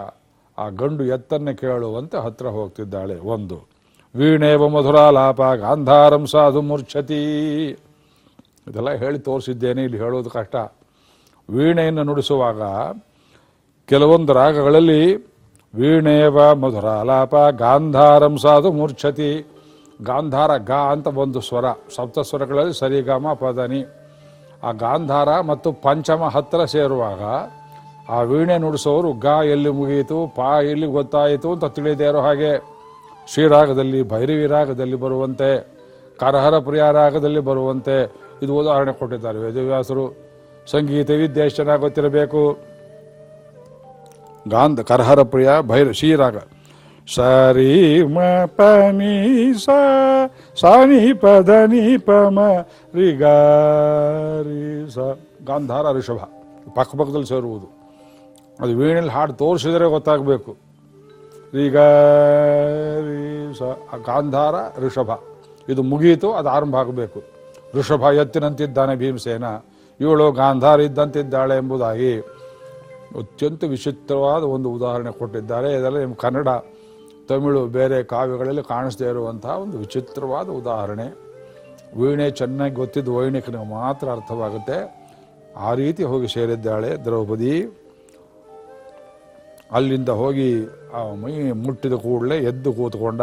ಆ ಗಂಡು ಎತ್ತನ್ನೇ ಕೇಳುವಂತೆ ಹತ್ರ ಹೋಗ್ತಿದ್ದಾಳೆ ಒಂದು. ವೀಣೇವ ಮಧುರಾಲಾಪ ಗಾಂಧಾರಂ ಸಾಧು ಮೂರ್ಛತಿ. ಇದೆಲ್ಲ ಹೇಳಿ ತೋರಿಸಿದ್ದೇನೆ, ಇಲ್ಲಿ ಹೇಳೋದು ಕಷ್ಟ. ವೀಣೆಯನ್ನು ನುಡಿಸುವಾಗ ಕೆಲವೊಂದು ರಾಗಗಳಲ್ಲಿ ವೀಣೇವ ಮಧುರಾಲಾಪ ಗಾಂಧಾರಂ ಸಾಧು ಮೂರ್ಛತಿ. ಗಾಂಧಾರ ಗಾ ಅಂತ ಒಂದು ಸ್ವರ ಸಪ್ತ ಸ್ವರಗಳಲ್ಲಿ ಸರಿಗಮ ಪದನಿ. ಆ ಗಾಂಧಾರ ಮತ್ತು ಪಂಚಮ ಹತ್ತಿರ ಸೇರುವಾಗ ಆ ವೀಣೆ ನುಡಿಸೋರು ಗಾ ಎಲ್ಲಿ ಮುಗಿಯಿತು, ಪಾ ಎಲ್ಲಿ ಗೊತ್ತಾಯಿತು ಅಂತ ತಿಳಿದೇ ಇರೋ ಹಾಗೆ. ಶ್ರೀರಾಗದಲ್ಲಿ, ಭೈರವಿ ರಾಗದಲ್ಲಿ ಬರುವಂತೆ, ಕರಹರ ಪ್ರಿಯ ರಾಗದಲ್ಲಿ ಬರುವಂತೆ ಇದು ಉದಾಹರಣೆ ಕೊಟ್ಟಿದ್ದಾರೆ. ವೇದವ್ಯಾಸರು ಸಂಗೀತ ವಿದ್ಯೆ ಚೆನ್ನಾಗಿ ಗೊತ್ತಿರಬೇಕು? ಗಾಂಧ, ಕರಹರ ಪ್ರಿಯ, ಭೈರ, ಶ್ರೀರಾಗ. ಸರಿ ಮ ಪ ನೀ ಸ ಸ ನಿ ಪ ಮ ರಿ ಸ ಗಾಂಧಾರ ಋಷಭ, ಪಕ್ಕ ಪಕ್ಕದಲ್ಲಿ ಸೇರುವುದು. ಅದು ವೀಣೆಯಲ್ಲಿ ಹಾಡು ತೋರಿಸಿದರೆ ಗೊತ್ತಾಗಬೇಕು. ರಿ ಗ ಆ ಗಾಂಧಾರ ಋಷಭ. ಇದು ಮುಗಿಯಿತು ಅದು ಆರಂಭ ಆಗಬೇಕು. ಋಷಭ ಎತ್ತಿನಂತಿದ್ದಾನೆ ಭೀಮಸೇನ. ಇವಳು ಗಾಂಧಾರ ಇದ್ದಂತಿದ್ದಾಳೆ ಎಂಬುದಾಗಿ ಅತ್ಯಂತ ವಿಚಿತ್ರವಾದ ಒಂದು ಉದಾಹರಣೆ ಕೊಟ್ಟಿದ್ದಾರೆ. ಇದೆಲ್ಲ ನಿಮ್ಮ ಕನ್ನಡ, ತಮಿಳು, ಬೇರೆ ಕಾವ್ಯಗಳಲ್ಲಿ ಕಾಣಿಸದೇ ಇರುವಂತಹ ಒಂದು ವಿಚಿತ್ರವಾದ ಉದಾಹರಣೆ. ವೀಣೆ ಚೆನ್ನಾಗಿ ಗೊತ್ತಿದ್ದು ವೈಣಿಕನಿಗೆ ಮಾತ್ರ ಅರ್ಥವಾಗುತ್ತೆ. ಆ ರೀತಿ ಹೋಗಿ ಸೇರಿದ್ದಾಳೆ ದ್ರೌಪದಿ. ಅಲ್ಲಿಂದ ಹೋಗಿ ಆ ಮೈ ಮುಟ್ಟಿದ ಕೂಡಲೇ ಎದ್ದು ಕೂತ್ಕೊಂಡ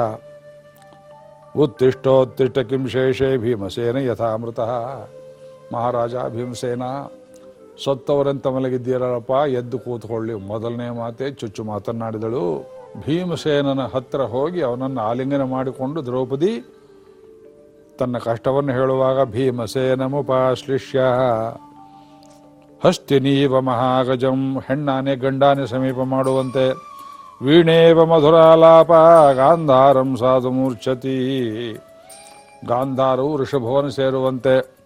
ಉತ್ತಿಷ್ಟೋತ್ತಿಷ್ಟ ಕಿಂ ಶೇಷೇ ಭೀಮಸೇನ ಯಥಾಮೃತ. ಮಹಾರಾಜ ಭೀಮಸೇನ, ಸತ್ತವರಂತ ಮಲಗಿದ್ದೀರಲ್ಲಪ್ಪ, ಎದ್ದು ಕೂತ್ಕೊಳ್ಳಿ. ಮೊದಲನೇ ಮಾತೆ ಚುಚ್ಚು ಮಾತನಾಡಿದಳು ಭೀಮಸೇನನ ಹತ್ತಿರ ಹೋಗಿ ಅವನನ್ನು ಆಲಿಂಗನ ಮಾಡಿಕೊಂಡು ದ್ರೌಪದಿ, ತನ್ನ ಕಷ್ಟವನ್ನು ಹೇಳುವಾಗ ಭೀಮಸೇನ ಮುಪಾಶ್ಲಿಷ್ಯ. ಹಸ್ತಿನೀವ ಮಹಾಗಜಂ, ಹೆಣ್ಣಾನೆ ಗಂಡಾನೆ ಸಮೀಪ ಮಾಡುವಂತೆ. ವೀಣೇವ ಮಧುರಾಲಾಪ, ಗಾಂಧಾರಂ ಸಾಧು ಮೂರ್ಛತಿ. ಗಾಂಧಾರವು ಋಷಭವನ ಸೇರುವಂತೆ.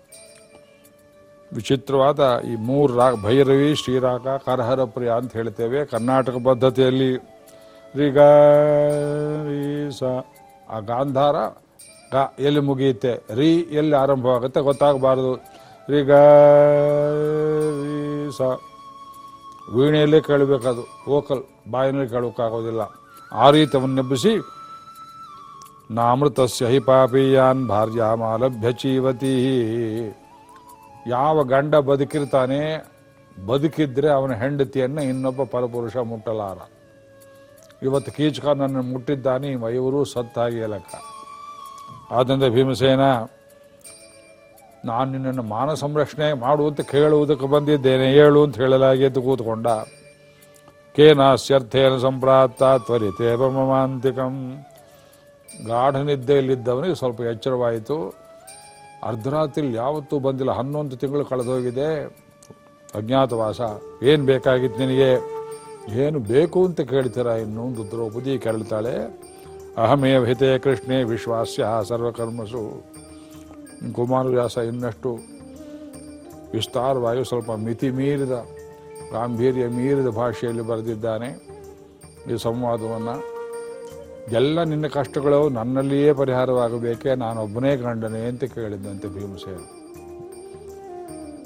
ವಿಚಿತ್ರವಾದ ಈ ಮೂರು ರಾ ಭೈರವಿ, ಶ್ರೀರಾಗ, ಕರಹರ ಪ್ರಿಯ ಅಂತ ಹೇಳ್ತೇವೆ ಕರ್ನಾಟಕ ಪದ್ಧತಿಯಲ್ಲಿ. ರಿಗ ಸ. ಆ ಗಾಂಧಾರ, ಗ, ಎಲ್ಲಿ ಮುಗಿಯುತ್ತೆ? ರಿ, ಎಲ್ಲಿ ಆರಂಭವಾಗುತ್ತೆ ಗೊತ್ತಾಗಬಾರದು. ರಿಗ ವೀಣೆಯಲ್ಲೇ ಕೇಳಬೇಕದು ವೋಕಲ್ ಬಾಯಿನಲ್ಲಿ ಕೇಳೋಕ್ಕಾಗೋದಿಲ್ಲ. ಆ ರೀತಿ ಅವನ್ನೆಬ್ಬಿಸಿ ನಾಮೃತಸ್ಯ ಹಿ ಪಾಪೀಯಾನ್ ಭಾರ್ಯಾಮಾಲಭ್ಯ ಚೀವತಿ. ಯಾವ ಗಂಡ ಬದುಕಿರ್ತಾನೆ, ಬದುಕಿದ್ರೆ ಅವನ ಹೆಂಡತಿಯನ್ನು ಇನ್ನೊಬ್ಬ ಪರಪುರುಷ ಮುಟ್ಟಲಾರ. ಇವತ್ತು ಕೀಚಕ ನನ್ನ ಮುಟ್ಟಿದ್ದಾನೆ ಇವರು ಸತ್ತಾಗಿ ಲೆಕ್ಕ ಆದ್ದರಿಂದ ಭೀಮಸೇನ ನಾನು ನಿನ್ನನ್ನು ಮಾನ ಸಂರಕ್ಷಣೆ ಮಾಡು ಅಂತ ಕೇಳುವುದಕ್ಕೆ ಬಂದಿದ್ದೇನೆ. ಹೇಳು ಅಂತ ಹೇಳಲಾಗಿ ಎದ್ದು ಕೂತ್ಕೊಂಡ. ಕೇನಾಸ್ಯರ್ಥೇನ ಸಂಪ್ರಾಪ್ತ ತ್ವರಿತೇವ ಮಮಾಂತಿಕಂ ಗಾಢ ನಿದ್ದೆಯಲ್ಲಿದ್ದವನಿಗೆ ಸ್ವಲ್ಪ ಎಚ್ಚರವಾಯಿತು. ಅರ್ಧರಾತ್ರಿ ಯಾವತ್ತೂ ಬಂದಿಲ್ಲ. ಹನ್ನೊಂದು ತಿಂಗಳು ಕಳೆದೋಗಿದೆ. ಅಜ್ಞಾತವಾಸ. ಏನು ಬೇಕಾಗಿತ್ತು ನಿನಗೆ? ಏನು ಬೇಕು ಅಂತ ಕೇಳ್ತೀರಾ? ಇನ್ನು ದ್ರೌಪದಿ ಕೇಳ್ತಾಳೆ ಅಹಮೇವ ಹಿತೇ ಕೃಷ್ಣೇ ವಿಶ್ವಾಸ್ಯ ಸರ್ವಕರ್ಮಸು. ಕುಮಾರವ್ಯಾಸ ಇನ್ನಷ್ಟು ವಿಸ್ತಾರವಾಗಿ ಸ್ವಲ್ಪ ಮಿತಿ ಮೀರಿದ, ಗಾಂಭೀರ್ಯ ಮೀರಿದ ಭಾಷೆಯಲ್ಲಿ ಬರೆದಿದ್ದಾನೆ. ಈ ಸಂವಾದವನ್ನು ಎಲ್ಲ ನಿನ್ನ ಕಷ್ಟಗಳು ನನ್ನಲ್ಲಿಯೇ ಪರಿಹಾರವಾಗಬೇಕೇ, ನಾನೊಬ್ಬನೇ ಗಂಡನೆ ಅಂತ ಕೇಳಿದ್ದಂತೆ ಭೀಮಸೇನ.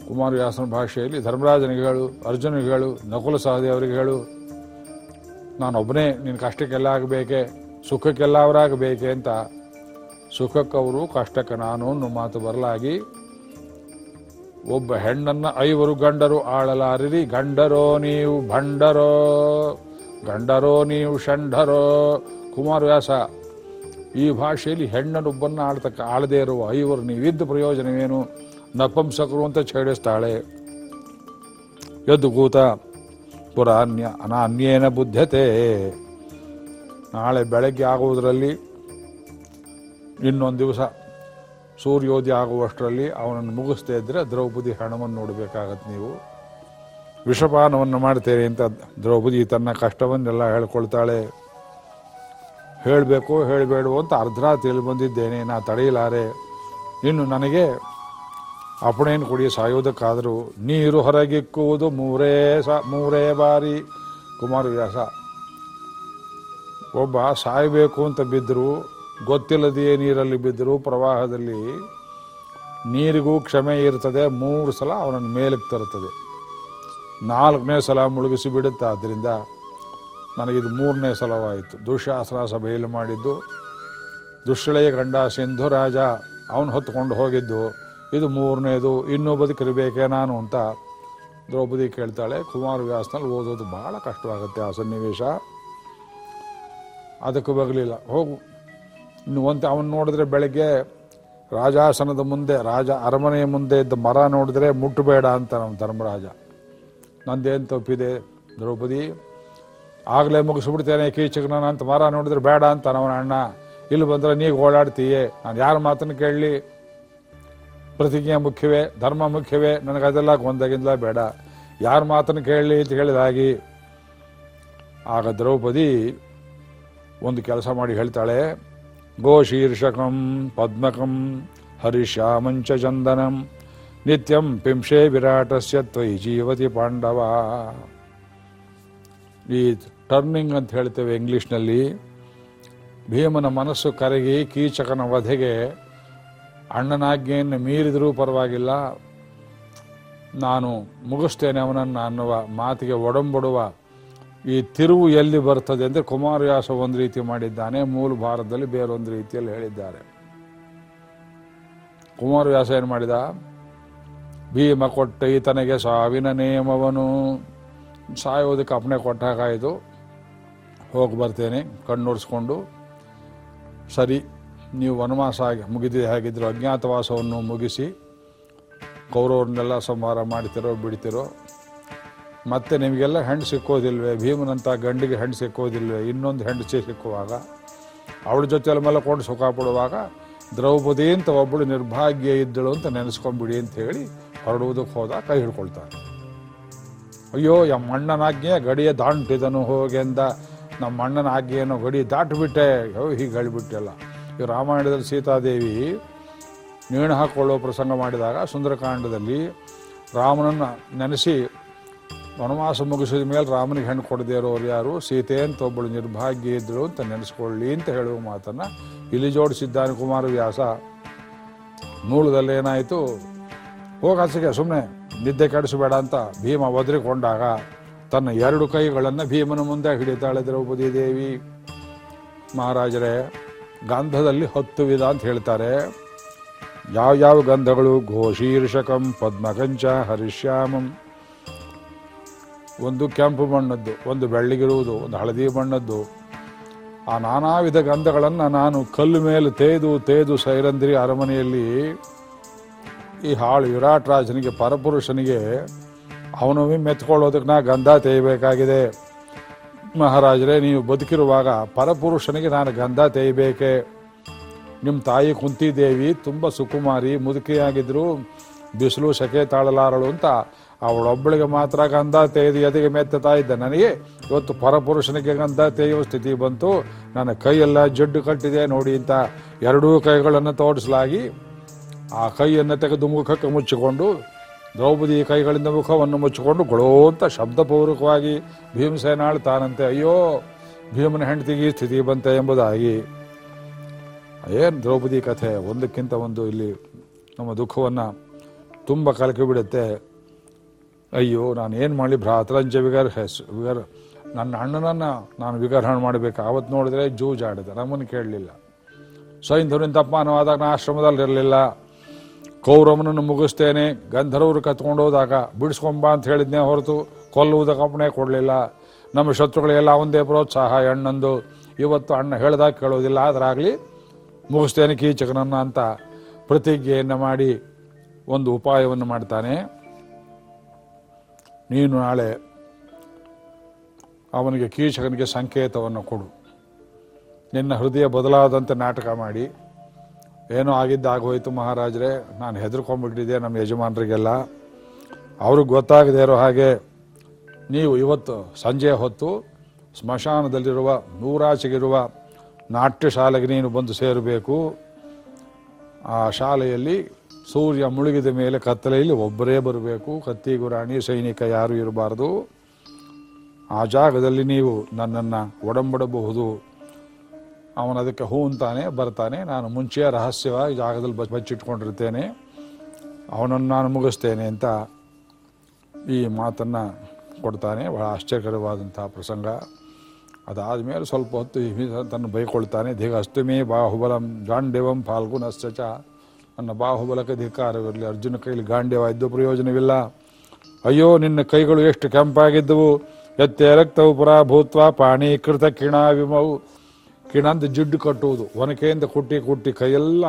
ಕುಮಾರವ್ಯಾಸನ ಭಾಷೆಯಲ್ಲಿ ಧರ್ಮರಾಜನಿಗೆ ಹೇಳು, ಅರ್ಜುನಿಗೆ ಹೇಳು, ನಕುಲ ಸಹದೇವರಿಗೆ ಹೇಳು, ನಾನೊಬ್ಬನೇ ನಿನ್ನ ಕಷ್ಟಕ್ಕೆಲ್ಲ ಆಗಬೇಕೆ, ಸುಖಕ್ಕೆಲ್ಲ ಅವರಾಗಬೇಕೆ ಅಂತ ಸುಖಕ್ಕವರು ಕಷ್ಟಕ್ಕೆ ನಾನು ಅನ್ನೋ ಮಾತು ಬರಲಾಗಿ, ಒಬ್ಬ ಹೆಣ್ಣನ್ನು ಐವರು ಗಂಡರು ಆಳಲಾರಿರಿ. ಗಂಡರೋ ನೀವು ಭಂಡರೋ, ಗಂಡರೋ ನೀವು ಷಂಡರೋ. ಕುಮಾರವ್ಯಾಸ ಈ ಭಾಷೆಯಲ್ಲಿ ಹೆಣ್ಣನೊಬ್ಬನ್ನು ಆಳ್ತಕ್ಕ, ಆಳದೇ ಇರುವ ಐವರು ನೀವಿದ್ದ ಪ್ರಯೋಜನವೇನು? ನಪಂಸಕರು ಅಂತ ಛೇಡಿಸ್ತಾಳೆ. ಎದ್ದು ಕೂತ ಪುರಾನ್ಯ ಅನಾನ್ಯೇನ ಬುದ್ಧತೆ ನಾಳೆ ಬೆಳಗ್ಗೆ ಆಗುವುದರಲ್ಲಿ ಇನ್ನೊಂದು ದಿವಸ ಸೂರ್ಯೋದಯ ಆಗುವಷ್ಟರಲ್ಲಿ ಅವನನ್ನು ಮುಗಿಸ್ತಾ ಇದ್ದರೆ ದ್ರೌಪದಿ ಹಣವನ್ನು ನೋಡಬೇಕಾಗತ್ತೆ ನೀವು. ವಿಷಪಾನವನ್ನು ಮಾಡ್ತೇನೆ ಅಂತ ದ್ರೌಪದಿ ತನ್ನ ಕಷ್ಟವನ್ನೆಲ್ಲ ಹೇಳ್ಕೊಳ್ತಾಳೆ. ಹೇಳಬೇಕು ಹೇಳಬೇಡವೋ ಅಂತ ಅರ್ಧರಾತ್ರಿಯಲ್ಲಿ ಬಂದಿದ್ದೇನೆ, ನಾ ತಡೆಯಲಾರೆ. ಇನ್ನು ನನಗೆ ಅಪಣೆಯನ್ನು ಕೊಡಿ, ಸಾಯೋದಕ್ಕಾದರೂ ನೀರು ಹೊರಗಿಕ್ಕುವುದು ಮೂರೇ ಸ, ಮೂರೇ ಬಾರಿ. ಕುಮಾರವ್ಯಾಸ, ಒಬ್ಬ ಸಾಯಬೇಕು ಅಂತ ಬಿದ್ದರು ಗೊತ್ತಿಲ್ಲದೆಯೇ ನೀರಲ್ಲಿ ಬಿದ್ದರೂ ಪ್ರವಾಹದಲ್ಲಿ ನೀರಿಗೂ ಕ್ಷಮೆ ಇರ್ತದೆ. ಮೂರು ಸಲ ಅವನನ್ನು ಮೇಲಕ್ಕೆ ತರುತ್ತದೆ. ನಾಲ್ಕನೇ ಸಲ ಮುಳುಗಿಸಿ ಬಿಡುತ್ತೆ. ಆದ್ದರಿಂದ ನನಗಿದು ಮೂರನೇ ಸಲವಾಯಿತು. ದುಶ್ಯಾಸನ ಸಭೆಯಲ್ಲಿ ಮಾಡಿದ್ದು ದುಶ್ಳೆಯ ಗಂಡ ಸಿಂಧು ರಾಜ ಅವನು ಹೊತ್ಕೊಂಡು ಹೋಗಿದ್ದು, ಇದು ಮೂರನೇದು, ಇನ್ನೂ ಬದುಕಿರಬೇಕೇ ನಾನು ಅಂತ ದ್ರೌಪದಿ ಕೇಳ್ತಾಳೆ. ಕುಮಾರವ್ಯಾಸನಲ್ಲಿ ಓದೋದು ಭಾಳ ಕಷ್ಟವಾಗುತ್ತೆ ಆ ಸನ್ನಿವೇಶ. ಅದಕ್ಕೂ ಬಗಲಿಲ್ಲ. ಹೋಗು ಇನ್ನು ಅವನು ನೋಡಿದ್ರೆ ಬೆಳಗ್ಗೆ ರಾಜಾಸನದ ಮುಂದೆ, ರಾಜ ಅರಮನೆಯ ಮುಂದೆ ಇದ್ದ ಮರ ನೋಡಿದ್ರೆ ಮುಟ್ಟಬೇಡ ಅಂತ ನಮ್ಮ ಧರ್ಮರಾಜ. ನಂದೇನು ತಪ್ಪಿದೆ? ದ್ರೌಪದಿ, ಆಗಲೇ ಮುಗಿಸ್ಬಿಡ್ತೇನೆ ಕೀಚಕನ ಅಂತ ಮರ ನೋಡಿದ್ರೆ ಬೇಡ ಅಂತ ಅವನ ಅಣ್ಣ. ಇಲ್ಲಿ ಬಂದ್ರೆ ನೀವು ಓಡಾಡ್ತೀಯೇ? ನಾನು ಯಾರ ಮಾತನ್ನು ಕೇಳಲಿ? ಪ್ರತಿಜ್ಞೆ ಮುಖ್ಯವೇ? ಧರ್ಮ ಮುಖ್ಯವೇ? ನನಗೆ ಅದೆಲ್ಲ ಒಂದಾಗಿಂದ ಬೇಡ. ಯಾರ ಮಾತನ್ನು ಕೇಳಲಿ ಅಂತ ಹೇಳಿದಾಗಿ ಆಗ ದ್ರೌಪದಿ ಒಂದು ಕೆಲಸ ಮಾಡಿ ಹೇಳ್ತಾಳೆ ಪದ್ಮಕಂ ಹರಿಶ್ಯಾಮಂಚ ಚಂದನಂ ನಿತ್ಯಂ ಪಿಂಶೆ ವಿರಾಟಸ್ಯ ತ್ವಯಿ ಜೀವತಿ ಪಾಂಡವ ಈ ಟರ್ನಿಂಗ್ ಅಂತ ಹೇಳ್ತೇವೆ ಇಂಗ್ಲಿಷ್ನಲ್ಲಿ. ಭೀಮನ ಮನಸ್ಸು ಕರಗಿ ಕೀಚಕನ ವಧೆಗೆ ಅಣ್ಣನಾಜ್ಞೆಯನ್ನು ಮೀರಿದರೂ ಪರವಾಗಿಲ್ಲ. ನಾನು ಮುಗಿಸ್ತೇನೆ ಅವನನ್ನು ಅನ್ನುವ ಮಾತಿಗೆ ಒಡಂಬಡುವ ಈ ತಿರುವು ಎಲ್ಲಿ ಬರ್ತದೆ ಅಂದರೆ ಕುಮಾರವ್ಯಾಸ ಒಂದು ರೀತಿ ಮಾಡಿದ್ದಾನೆ, ಮೂಲ ಭಾರತದಲ್ಲಿ ಬೇರೊಂದು ರೀತಿಯಲ್ಲಿ ಹೇಳಿದ್ದಾರೆ. ಕುಮಾರವ್ಯಾಸ ಏನು ಮಾಡಿದ? ಭೀಮ ಕೊಟ್ಟ ಈತನಿಗೆ ಸಾವಿನ ನೇಮವನು. ಸಾಯೋದಕ್ಕೆ ಅಪ್ಪಣೆ ಕೊಟ್ಟಾಗಾಯಿತು ಹೋಗಿ ಬರ್ತೇನೆ, ಕಣ್ಣುರ್ಸ್ಕೊಂಡು. ಸರಿ, ನೀವು ವನವಾಸ ಆಗಿ ಮುಗಿದಿದೆ ಹೇಗಿದ್ರು ಅಜ್ಞಾತವಾಸವನ್ನು ಮುಗಿಸಿ, ಕೌರವ್ರನ್ನೆಲ್ಲ ಸಂಹಾರ ಮಾಡ್ತಿರೋ, ಬಿಡ್ತಿರೋ ಮತ್ತೆ ನಿಮಗೆಲ್ಲ ಹೆಣ್ಣು ಸಿಕ್ಕೋದಿಲ್ವೇ? ಭೀಮನಂತ ಗಂಡಿಗೆ ಹೆಣ್ಣು ಸಿಕ್ಕೋದಿಲ್ವೇ? ಇನ್ನೊಂದು ಹೆಂಡತಿ ಸಿಕ್ಕುವಾಗ? ಅವಳ ಜೊತೆಯಲ್ಲಿ ಮಲ್ಕೊಂಡು ಸುಖ ಪಡುವಾಗ ದ್ರೌಪದಿ ಅಂತ ಒಬ್ಬಳು ನಿರ್ಭಾಗ್ಯ ಇದ್ದಳು ಅಂತ ನೆನೆಸ್ಕೊಂಬಿಡಿ ಅಂತ ಹೇಳಿ ಹೊರಡುವುದಕ್ಕೆ ಹೋದ ಕೈ ಹಿಡ್ಕೊಳ್ತಾರೆ ಅಯ್ಯೋ ನಮ್ಮ ಅಣ್ಣನಾಜ್ಞೆ ಗಡಿಯ ದಾಂಟಿದನು ಹೋಗೆಂದ ನಮ್ಮ ಅಣ್ಣನ ಆಜ್ಞೆಯನ್ನು ಗಡಿ ದಾಟಿಬಿಟ್ಟೆ. ಅಯ್ಯೋ ಹೀಗೆ ಹೇಳಿಬಿಟ್ಟೆಲ್ಲ ಈ ರಾಮಾಯಣದಲ್ಲಿ ಸೀತಾದೇವಿ ನೇಣು ಹಾಕೊಳ್ಳೋ ಪ್ರಸಂಗ ಮಾಡಿದಾಗ ಸುಂದರಕಾಂಡದಲ್ಲಿ ರಾಮನನ್ನು ನೆನೆಸಿ ವನವಾಸ ಮುಗಿಸಿದ ಮೇಲೆ ರಾಮನಿಗೆ ಹೆಣ್ಣು ಕೊಡದೇ ಇರೋರು ಯಾರು? ಸೀತೆ ಅಂತ ಒಬ್ಬಳು ನಿರ್ಭಾಗ್ಯ ಇದ್ರು ಅಂತ ನೆನೆಸ್ಕೊಳ್ಳಿ ಅಂತ ಹೇಳುವ ಮಾತನ್ನು ಇಲ್ಲಿ ಜೋಡಿಸಿದ್ದಾನೆ ಕುಮಾರವ್ಯಾಸ ಮೂಲದಲ್ಲಿ ಏನಾಯಿತು? ಹೋಗಾಸಿಗೆ ಸುಮ್ಮನೆ ನಿದ್ದೆ ಕೆಡಿಸಬೇಡ ಅಂತ ಭೀಮ ಒದರಿಕೊಂಡಾಗ ತನ್ನ ಎರಡು ಕೈಗಳನ್ನು ಭೀಮನ ಮುಂದೆ ಹಿಡಿತಾಳೆ ದ್ರೌಪದಿ ದೇವಿ. ಮಹಾರಾಜರೇ, ಗಂಧದಲ್ಲಿ ಹತ್ತು ವಿಧ ಅಂತ ಹೇಳ್ತಾರೆ. ಯಾವ್ಯಾವ ಗಂಧಗಳು? ಘೋಷೀರ್ಷಕಂ, ಪದ್ಮಕಂಚ, ಹರಿಶ್ಯಾಮಂ. ಒಂದು ಕೆಂಪು ಬಣ್ಣದ್ದು, ಒಂದು ಬೆಳ್ಳಿಗಿರುವುದು, ಒಂದು ಹಳದಿ ಬಣ್ಣದ್ದು. ಆ ನಾನಾ ವಿಧ ಗಂಧಗಳನ್ನು ನಾನು ಕಲ್ಲು ಮೇಲೆ ತೇದು ತೇದು ಸೈರಂದ್ರಿ ಅರಮನೆಯಲ್ಲಿ ಈ ಹಾಳು ವಿರಾಟ್ ರಾಜನಿಗೆ, ಪರಪುರುಷನಿಗೆ ಅವನು ಮೆತ್ಕೊಳ್ಳೋದಕ್ಕೆ ನಾ ಗಂಧ ತೇಯಬೇಕಾಗಿದೆ. ಮಹಾರಾಜರೇ, ನೀವು ಬದುಕಿರುವಾಗ ಪರಪುರುಷನಿಗೆ ನಾನು ಗಂಧ ತೇಯಬೇಕೆ? ನಿಮ್ಮ ತಾಯಿ ಕುಂತಿದೇವಿ, ತುಂಬ ಸುಕುಮಾರಿ ಮುದುಕಿಯಾಗಿದ್ದರು ಬಿಸಿಲು ಸೆಕೆ ತಾಳಲಾರಳು ಅಂತ ಅವಳೊಬ್ಬಳಿಗೆ ಮಾತ್ರ ಗಂಧ ತೇದಿ ಎದೆಗೆ ಮೆತ್ತತಾ ಇದ್ದೆ ನನಗೆ, ಇವತ್ತು ಪರಪುರುಷನಿಗೆ ಗಂಧ ತೇಯುವ ಸ್ಥಿತಿ ಬಂತು. ನನ್ನ ಕೈಯೆಲ್ಲ ಜಡ್ಡು ಕಟ್ಟಿದೆ ನೋಡಿ ಅಂತ ಎರಡೂ ಕೈಗಳನ್ನು ತೋರಿಸಲಾಗಿ ಆ ಕೈಯನ್ನು ತೆಗೆದು ಮುಖಕ್ಕೆ ಮುಚ್ಚಿಕೊಂಡು, ದ್ರೌಪದಿ ಕೈಗಳಿಂದ ಮುಖವನ್ನು ಮುಚ್ಚಿಕೊಂಡು ಗೊಳೋ ಅಂತ ಶಬ್ದಪೂರ್ವಕವಾಗಿ ಭೀಮಸೇನಾಳ್ ತಾನಂತೆ ಅಯ್ಯೋ, ಭೀಮನ ಹೆಂಡತಿಗೆ ಸ್ಥಿತಿ ಬಂತೆ ಎಂಬುದಾಗಿ. ಏನು ದ್ರೌಪದಿ ಕಥೆ? ಒಂದಕ್ಕಿಂತ ಒಂದು ಇಲ್ಲಿ ನಮ್ಮ ದುಃಖವನ್ನು ತುಂಬ ಕಲಕಿ ಬಿಡುತ್ತೆ ಅಯ್ಯೋ, ನಾನು ಏನು ಮಾಡಲಿ? ಭ್ರಾತರಂಜ ವಿಗರ್ ಹೆಸ್ ವಿಗರ್ ನನ್ನ ಅಣ್ಣನನ್ನು ನಾನು ವಿಗ್ರಹಣ ಮಾಡಬೇಕು. ಆವತ್ತು ನೋಡಿದ್ರೆ ಜೂಜಾಡಿದೆ. ನಮ್ಮನ್ನು ಕೇಳಲಿಲ್ಲ. ಸೈಂಧವನಿಂದ ಅಪಮಾನವಾದಾಗ ನಾನು ಆಶ್ರಮದಲ್ಲಿ ಇರಲಿಲ್ಲ. ಕೌರವನನ್ನು ಮುಗಿಸ್ತೇನೆ. ಗಂಧರ್ವರು ಕತ್ಕೊಂಡು ಹೋದಾಗ ಬಿಡಿಸ್ಕೊಂಬ ಅಂತ ಹೇಳಿದ್ನೇ ಹೊರತು ಕೊಲ್ಲುವುದಕ್ಕೆ ಅಪ್ಪಣೆ ಕೊಡಲಿಲ್ಲ. ನಮ್ಮ ಶತ್ರುಗಳೆಲ್ಲ ಒಂದೇ ಪ್ರೋತ್ಸಾಹ, ಅಣ್ಣಂದು. ಇವತ್ತು ಅಣ್ಣ ಹೇಳ್ದಾಗ ಕೇಳೋದಿಲ್ಲ. ಆದ್ರಾಗಲಿ ಮುಗಿಸ್ತೇನೆ ಕೀಚಕನನ್ನ ಅಂತ ಪ್ರತಿಜ್ಞೆಯನ್ನು ಮಾಡಿ ಒಂದು ಉಪಾಯವನ್ನು ಮಾಡ್ತಾನೆ. ನೀನು ನಾಳೆ ಅವನಿಗೆ ಕೀಚಕನಿಗೆ ಸಂಕೇತವನ್ನು ಕೊಡು. ನಿನ್ನ ಹೃದಯ ಬದಲಾದಂತೆ ನಾಟಕ ಮಾಡಿ. ಏನೋ ಆಗಿದ್ದ ಆಗೋಯ್ತು ಮಹಾರಾಜರೇ, ನಾನು ಹೆದರ್ಕೊಂಡ್ಬಿಟ್ಟಿದ್ದೆ ನಮ್ಮ ಯಜಮಾನರಿಗೆಲ್ಲ. ಅವ್ರಿಗೆ ಗೊತ್ತಾಗದೇ ಇರೋ ಹಾಗೆ ನೀವು ಇವತ್ತು ಸಂಜೆ ಹೊತ್ತು ಸ್ಮಶಾನದಲ್ಲಿರುವ ನೂರಾಚೆಗಿರುವ ನಾಟ್ಯ ಶಾಲೆಗೆ ನೀನು ಬಂದು ಸೇರಬೇಕು. ಆ ಶಾಲೆಯಲ್ಲಿ ಸೂರ್ಯ ಮುಳುಗಿದ ಮೇಲೆ ಕತ್ತಲೆಯಲ್ಲಿ ಒಬ್ಬರೇ ಬರಬೇಕು. ಕತ್ತಿ ಗುರಾಣಿ ಸೈನಿಕ ಯಾರೂ ಇರಬಾರದು. ಆ ಜಾಗದಲ್ಲಿ ನೀವು ನನ್ನನ್ನು ಒಡಂಬಡಬಹುದು. ಅವನು ಅದಕ್ಕೆ ಹೂ ಬರ್ತಾನೆ. ನಾನು ಮುಂಚೆ ರಹಸ್ಯವಾಗಿ ಜಾಗದಲ್ಲಿ ಬಚ್- ಬಚ್ಚಿಟ್ಕೊಂಡಿರ್ತೇನೆ. ಅವನನ್ನು ನಾನು ಮುಗಿಸ್ತೇನೆ ಅಂತ ಈ ಮಾತನ್ನು ಕೊಡ್ತಾನೆ. ಬಹಳ ಆಶ್ಚರ್ಯಕರವಾದಂಥ ಪ್ರಸಂಗ. ಅದಾದ ಮೇಲೆ ಸ್ವಲ್ಪ ಹೊತ್ತು ತನ್ನ ಬೈಕೊಳ್ತಾನೆ. ಧಿಗ ಅಷ್ಟಮೇ ಬಾಹುಬಲಂ ಜಾಂಡೇವಂ ಫಾಲ್ಗುನಶ್ಚ ಚ. ನನ್ನ ಬಾಹುಬಲಕ್ಕೆ ಅಧಿಕಾರವಿರಲಿ ಅರ್ಜುನ ಕೈಲಿ ಗಾಂಡ್ಯವಾದ್ದು ಪ್ರಯೋಜನವಿಲ್ಲ. ಅಯ್ಯೋ, ನಿನ್ನ ಕೈಗಳು ಎಷ್ಟು ಕೆಂಪಾಗಿದ್ದವು. ಎತ್ತೆ ರಕ್ತವು ಪುರ ಭೂತ್ವ ಪಾಣೀಕೃತ ಕಿಣ ವಿಮವು ಕಿಣಂದು ಜಿಡ್ಡು ಕಟ್ಟುವುದು. ಒನಕೆಯಿಂದ ಕುಟ್ಟಿ ಕುಟ್ಟಿ ಕೈಯೆಲ್ಲ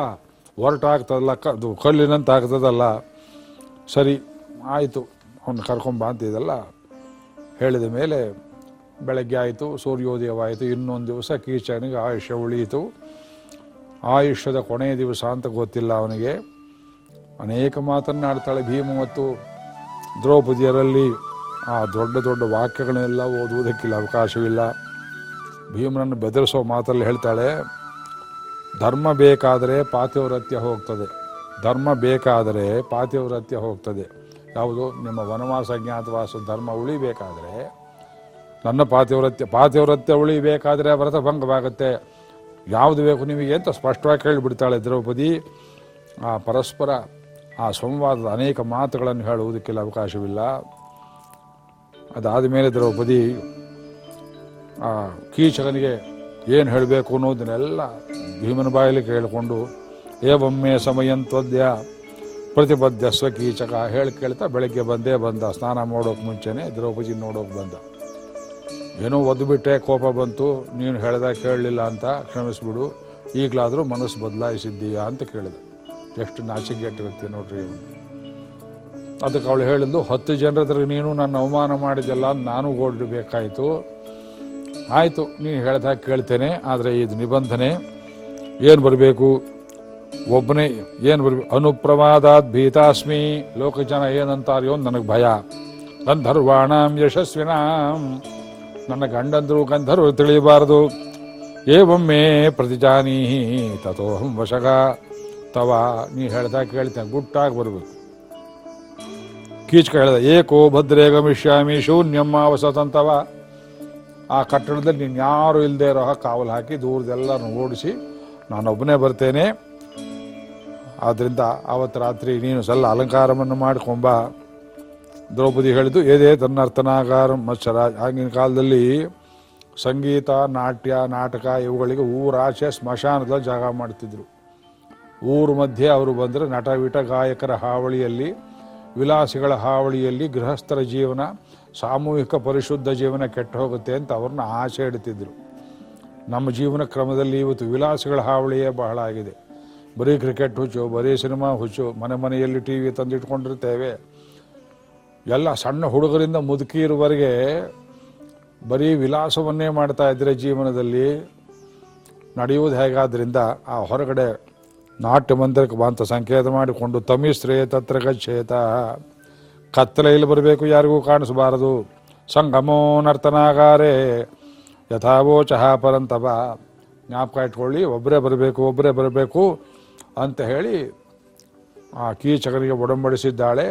ಹೊರಟಾಗ್ತದಲ್ಲ ಅದು ಕಲ್ಲಿನಂತ ಆಗ್ತದಲ್ಲ ಸರಿ, ಆಯಿತು. ಅವನು ಕರ್ಕೊಂಬ ಅಂತಿದ್ದಲ್ಲ ಹೇಳಿದ ಮೇಲೆ ಬೆಳಗ್ಗೆ ಆಯಿತು, ಸೂರ್ಯೋದಯವಾಯಿತು. ಇನ್ನೊಂದು ದಿವಸ ಕೀಚನಿಗೆ ಆಯುಷ್ಯ ಉಳಿಯಿತು. ಆಯುಷ್ಯದ ಕೊನೆಯ ದಿವಸ ಅಂತ ಗೊತ್ತಿಲ್ಲ ಅವನಿಗೆ. ಅನೇಕ ಮಾತನ್ನಾಡ್ತಾಳೆ ಭೀಮ ಮತ್ತು ದ್ರೌಪದಿಯರಲ್ಲಿ. ಆ ದೊಡ್ಡ ದೊಡ್ಡ ವಾಕ್ಯಗಳನ್ನೆಲ್ಲ ಓದುವುದಕ್ಕಿಲ್ಲ, ಅವಕಾಶವಿಲ್ಲ. ಭೀಮನನ್ನು ಬೆದರಿಸೋ ಮಾತಲ್ಲಿ ಹೇಳ್ತಾಳೆ, ಧರ್ಮ ಬೇಕಾದರೆ ಪಾತಿವ್ರತ್ಯ ಹೋಗ್ತದೆ. ಧರ್ಮ ಬೇಕಾದರೆ ಪಾತಿವ್ರತ್ಯ ಹೋಗ್ತದೆ. ಯಾವುದು? ನಿಮ್ಮ ವನವಾಸ ಅಜ್ಞಾತವಾಸ ಧರ್ಮ ಉಳಿಬೇಕಾದರೆ, ನನ್ನ ಪಾತಿವ್ರತ್ಯ ಪಾತಿವ್ರತ್ಯ ಉಳಿಬೇಕಾದರೆ ವ್ರತಭಂಗವಾಗುತ್ತೆ. ಯಾವುದು ಬೇಕು ನಿಮಗೆ ಅಂತ ಸ್ಪಷ್ಟವಾಗಿ ಕೇಳಿಬಿಡ್ತಾಳೆ ದ್ರೌಪದಿ. ಆ ಪರಸ್ಪರ ಆ ಸಂವಾದದ ಅನೇಕ ಮಾತುಗಳನ್ನು ಹೇಳುವುದಕ್ಕೆಲ್ಲ ಅವಕಾಶವಿಲ್ಲ. ಅದಾದ ಮೇಲೆ ದ್ರೌಪದಿ ಆ ಕೀಚಕನಿಗೆ ಏನು ಹೇಳಬೇಕು ಅನ್ನೋದನ್ನೆಲ್ಲ ಭೀಮನ ಬಾಯಲ್ಲಿ ಕೇಳಿಕೊಂಡು, ಏವೊಮ್ಮೆ ಸಮಯಂತ್ವದ್ಯ ಪ್ರತಿಬದ್ಧ ಸ್ವಕೀಚಕ ಹೇಳಿ ಕೇಳ್ತಾ ಬೆಳಗ್ಗೆ ಬಂದೇ ಬಂದ, ಸ್ನಾನ ಮಾಡೋಕೆ ಮುಂಚೆನೇ ದ್ರೌಪದಿ ನೋಡೋಕೆ ಬಂದ. ಏನೋ ಒದ್ದುಬಿಟ್ಟೆ ಕೋಪ ಬಂತು, ನೀನು ಹೇಳ್ದಾಗ ಕೇಳಲಿಲ್ಲ ಅಂತ ಕ್ಷಮಿಸ್ಬಿಡು. ಈಗಲಾದರೂ ಮನಸ್ಸು ಬದಲಾಯಿಸಿದ್ದೀಯಾ ಅಂತ ಕೇಳಿದೆ. ಎಷ್ಟು ನಾಚಿಕೆಟ್ಟಿರುತ್ತೆ ನೋಡ್ರಿ ಅದಕ್ಕೆ ಅವಳು ಹೇಳಿದ್ದು, ಹತ್ತು ಜನರದ್ರಿಗೆ ನೀನು ನನ್ನ ಅವಮಾನ ಮಾಡಿದ್ದೆಲ್ಲ ನಾನು ಓಡಬೇಕಾಯಿತು ಆಯಿತು, ನೀನು ಹೇಳ್ದಾಗ ಕೇಳ್ತೇನೆ, ಆದರೆ ಇದು ನಿಬಂಧನೆ. ಏನು ಬರಬೇಕು? ಒಬ್ಬನೇ ಏನು ಬರಬೇಕು? ಅನುಪ್ರಮಾದಾತ್ ಭೀತಾಸ್ಮಿ, ಲೋಕ ಜನ ಏನಂತಾರೆಯೋ ನನಗೆ ಭಯ. ಗಂಧರ್ವಾಣಾಂ ಯಶಸ್ವಿನಾಂ. ನನ್ನ ಗಂಡಂದ್ರು ಗಂಧರ್ವರು ತಿಳಿಯಬಾರದು. ಏವೊಮ್ಮೆ ಪ್ರತಿಜಾನೀಹಿ ತಥೋಹಂ ವಶಗ ತವ, ನೀ ಹೇಳ್ದ ಕೇಳ್ತೇನೆ ಗುಟ್ಟಾಗಿ ಬರಬೇಕು ಕೀಚಕ ಹೇಳ್ದ, ಏಕೋ ಭದ್ರೇ ಗಮಿಷ್ಯಾಮಿ ಶೂನ್ಯಮ್ಮ ವಸತಂತವ ಆ ಕಟ್ಟಡದಲ್ಲಿ ನೀನು ಯಾರು ಇಲ್ಲದೆ ಇರೋ ಕಾವಲು ಹಾಕಿ ದೂರದೆಲ್ಲ ಓಡಿಸಿ ನಾನೊಬ್ಬನೇ ಬರ್ತೇನೆ. ಆದ್ದರಿಂದ ಆವತ್ತು ರಾತ್ರಿ ನೀನು ಸಲ್ಲ ಅಲಂಕಾರವನ್ನು ಮಾಡಿಕೊಂಬ. ದ್ರೌಪದಿ ಹೇಳಿದ್ದು ಏದೇ ತನ್ನರ್ಥನಾಗಾರ ಮತ್ಸರ ಆಗಿನ ಕಾಲದಲ್ಲಿ ಸಂಗೀತ, ನಾಟ್ಯ, ನಾಟಕ ಇವುಗಳಿಗೆ ಊರಾಚೆ ಸ್ಮಶಾನದ ಜಾಗ ಮಾಡ್ತಿದ್ರು. ಊರು ಮಧ್ಯೆ ಅವರು ಬಂದರೆ ನಟ ವಿಟ ಗಾಯಕರ ಹಾವಳಿಯಲ್ಲಿ, ವಿಲಾಸಿಗಳ ಹಾವಳಿಯಲ್ಲಿ ಗೃಹಸ್ಥರ ಜೀವನ, ಸಾಮೂಹಿಕ ಪರಿಶುದ್ಧ ಜೀವನ ಕೆಟ್ಟು ಹೋಗುತ್ತೆ ಅಂತ ಅವ್ರನ್ನ ಆಸೆ ಇಡ್ತಿದ್ರು. ನಮ್ಮ ಜೀವನ ಕ್ರಮದಲ್ಲಿ ಇವತ್ತು ವಿಲಾಸಿಗಳ ಹಾವಳಿಯೇ ಬಹಳ ಆಗಿದೆ. ಬರೀ ಕ್ರಿಕೆಟ್ ಹುಚ್ಚು, ಬರೀ ಸಿನಿಮಾ ಹುಚ್ಚು, ಮನೆ ಮನೆಯಲ್ಲಿ ಟಿ ವಿ ತಂದಿಟ್ಕೊಂಡಿರ್ತೇವೆ. ಎಲ್ಲ ಸಣ್ಣ ಹುಡುಗರಿಂದ ಇರುವರೆಗೆ ಬರೀ ವಿಲಾಸವನ್ನೇ ಮಾಡ್ತಾ ಇದ್ದರೆ ಜೀವನದಲ್ಲಿ ನಡೆಯುವುದು ಹೇಗಾದ್ರಿಂದ ಆ ಹೊರಗಡೆ ನಾಟ್ಯ ಮಂದಿರಕ್ಕೆ ಬಂತ ಸಂಕೇತ ಮಾಡಿಕೊಂಡು ತಮಿಸ್ರೇ ತತ್ರ ಗಚ್ಚೇತ ಕತ್ತಲೆಯಲ್ಲಿ ಬರಬೇಕು ಯಾರಿಗೂ ಕಾಣಿಸಬಾರದು. ಸಂಗಮೋ ನರ್ತನಾಗಾರೆ. ಯಥಾವೋಚಃ ಪರಂತಪ. ಜ್ಞಾಪಕ ಇಟ್ಕೊಳ್ಳಿ ಒಬ್ಬರೇ ಬರಬೇಕು ಒಬ್ಬರೇ ಬರಬೇಕು ಅಂತ ಹೇಳಿ ಆ ಕೀಚಕನಿಗೆ ಒಡಂಬಡಿಸಿದ್ದಾಳೆ.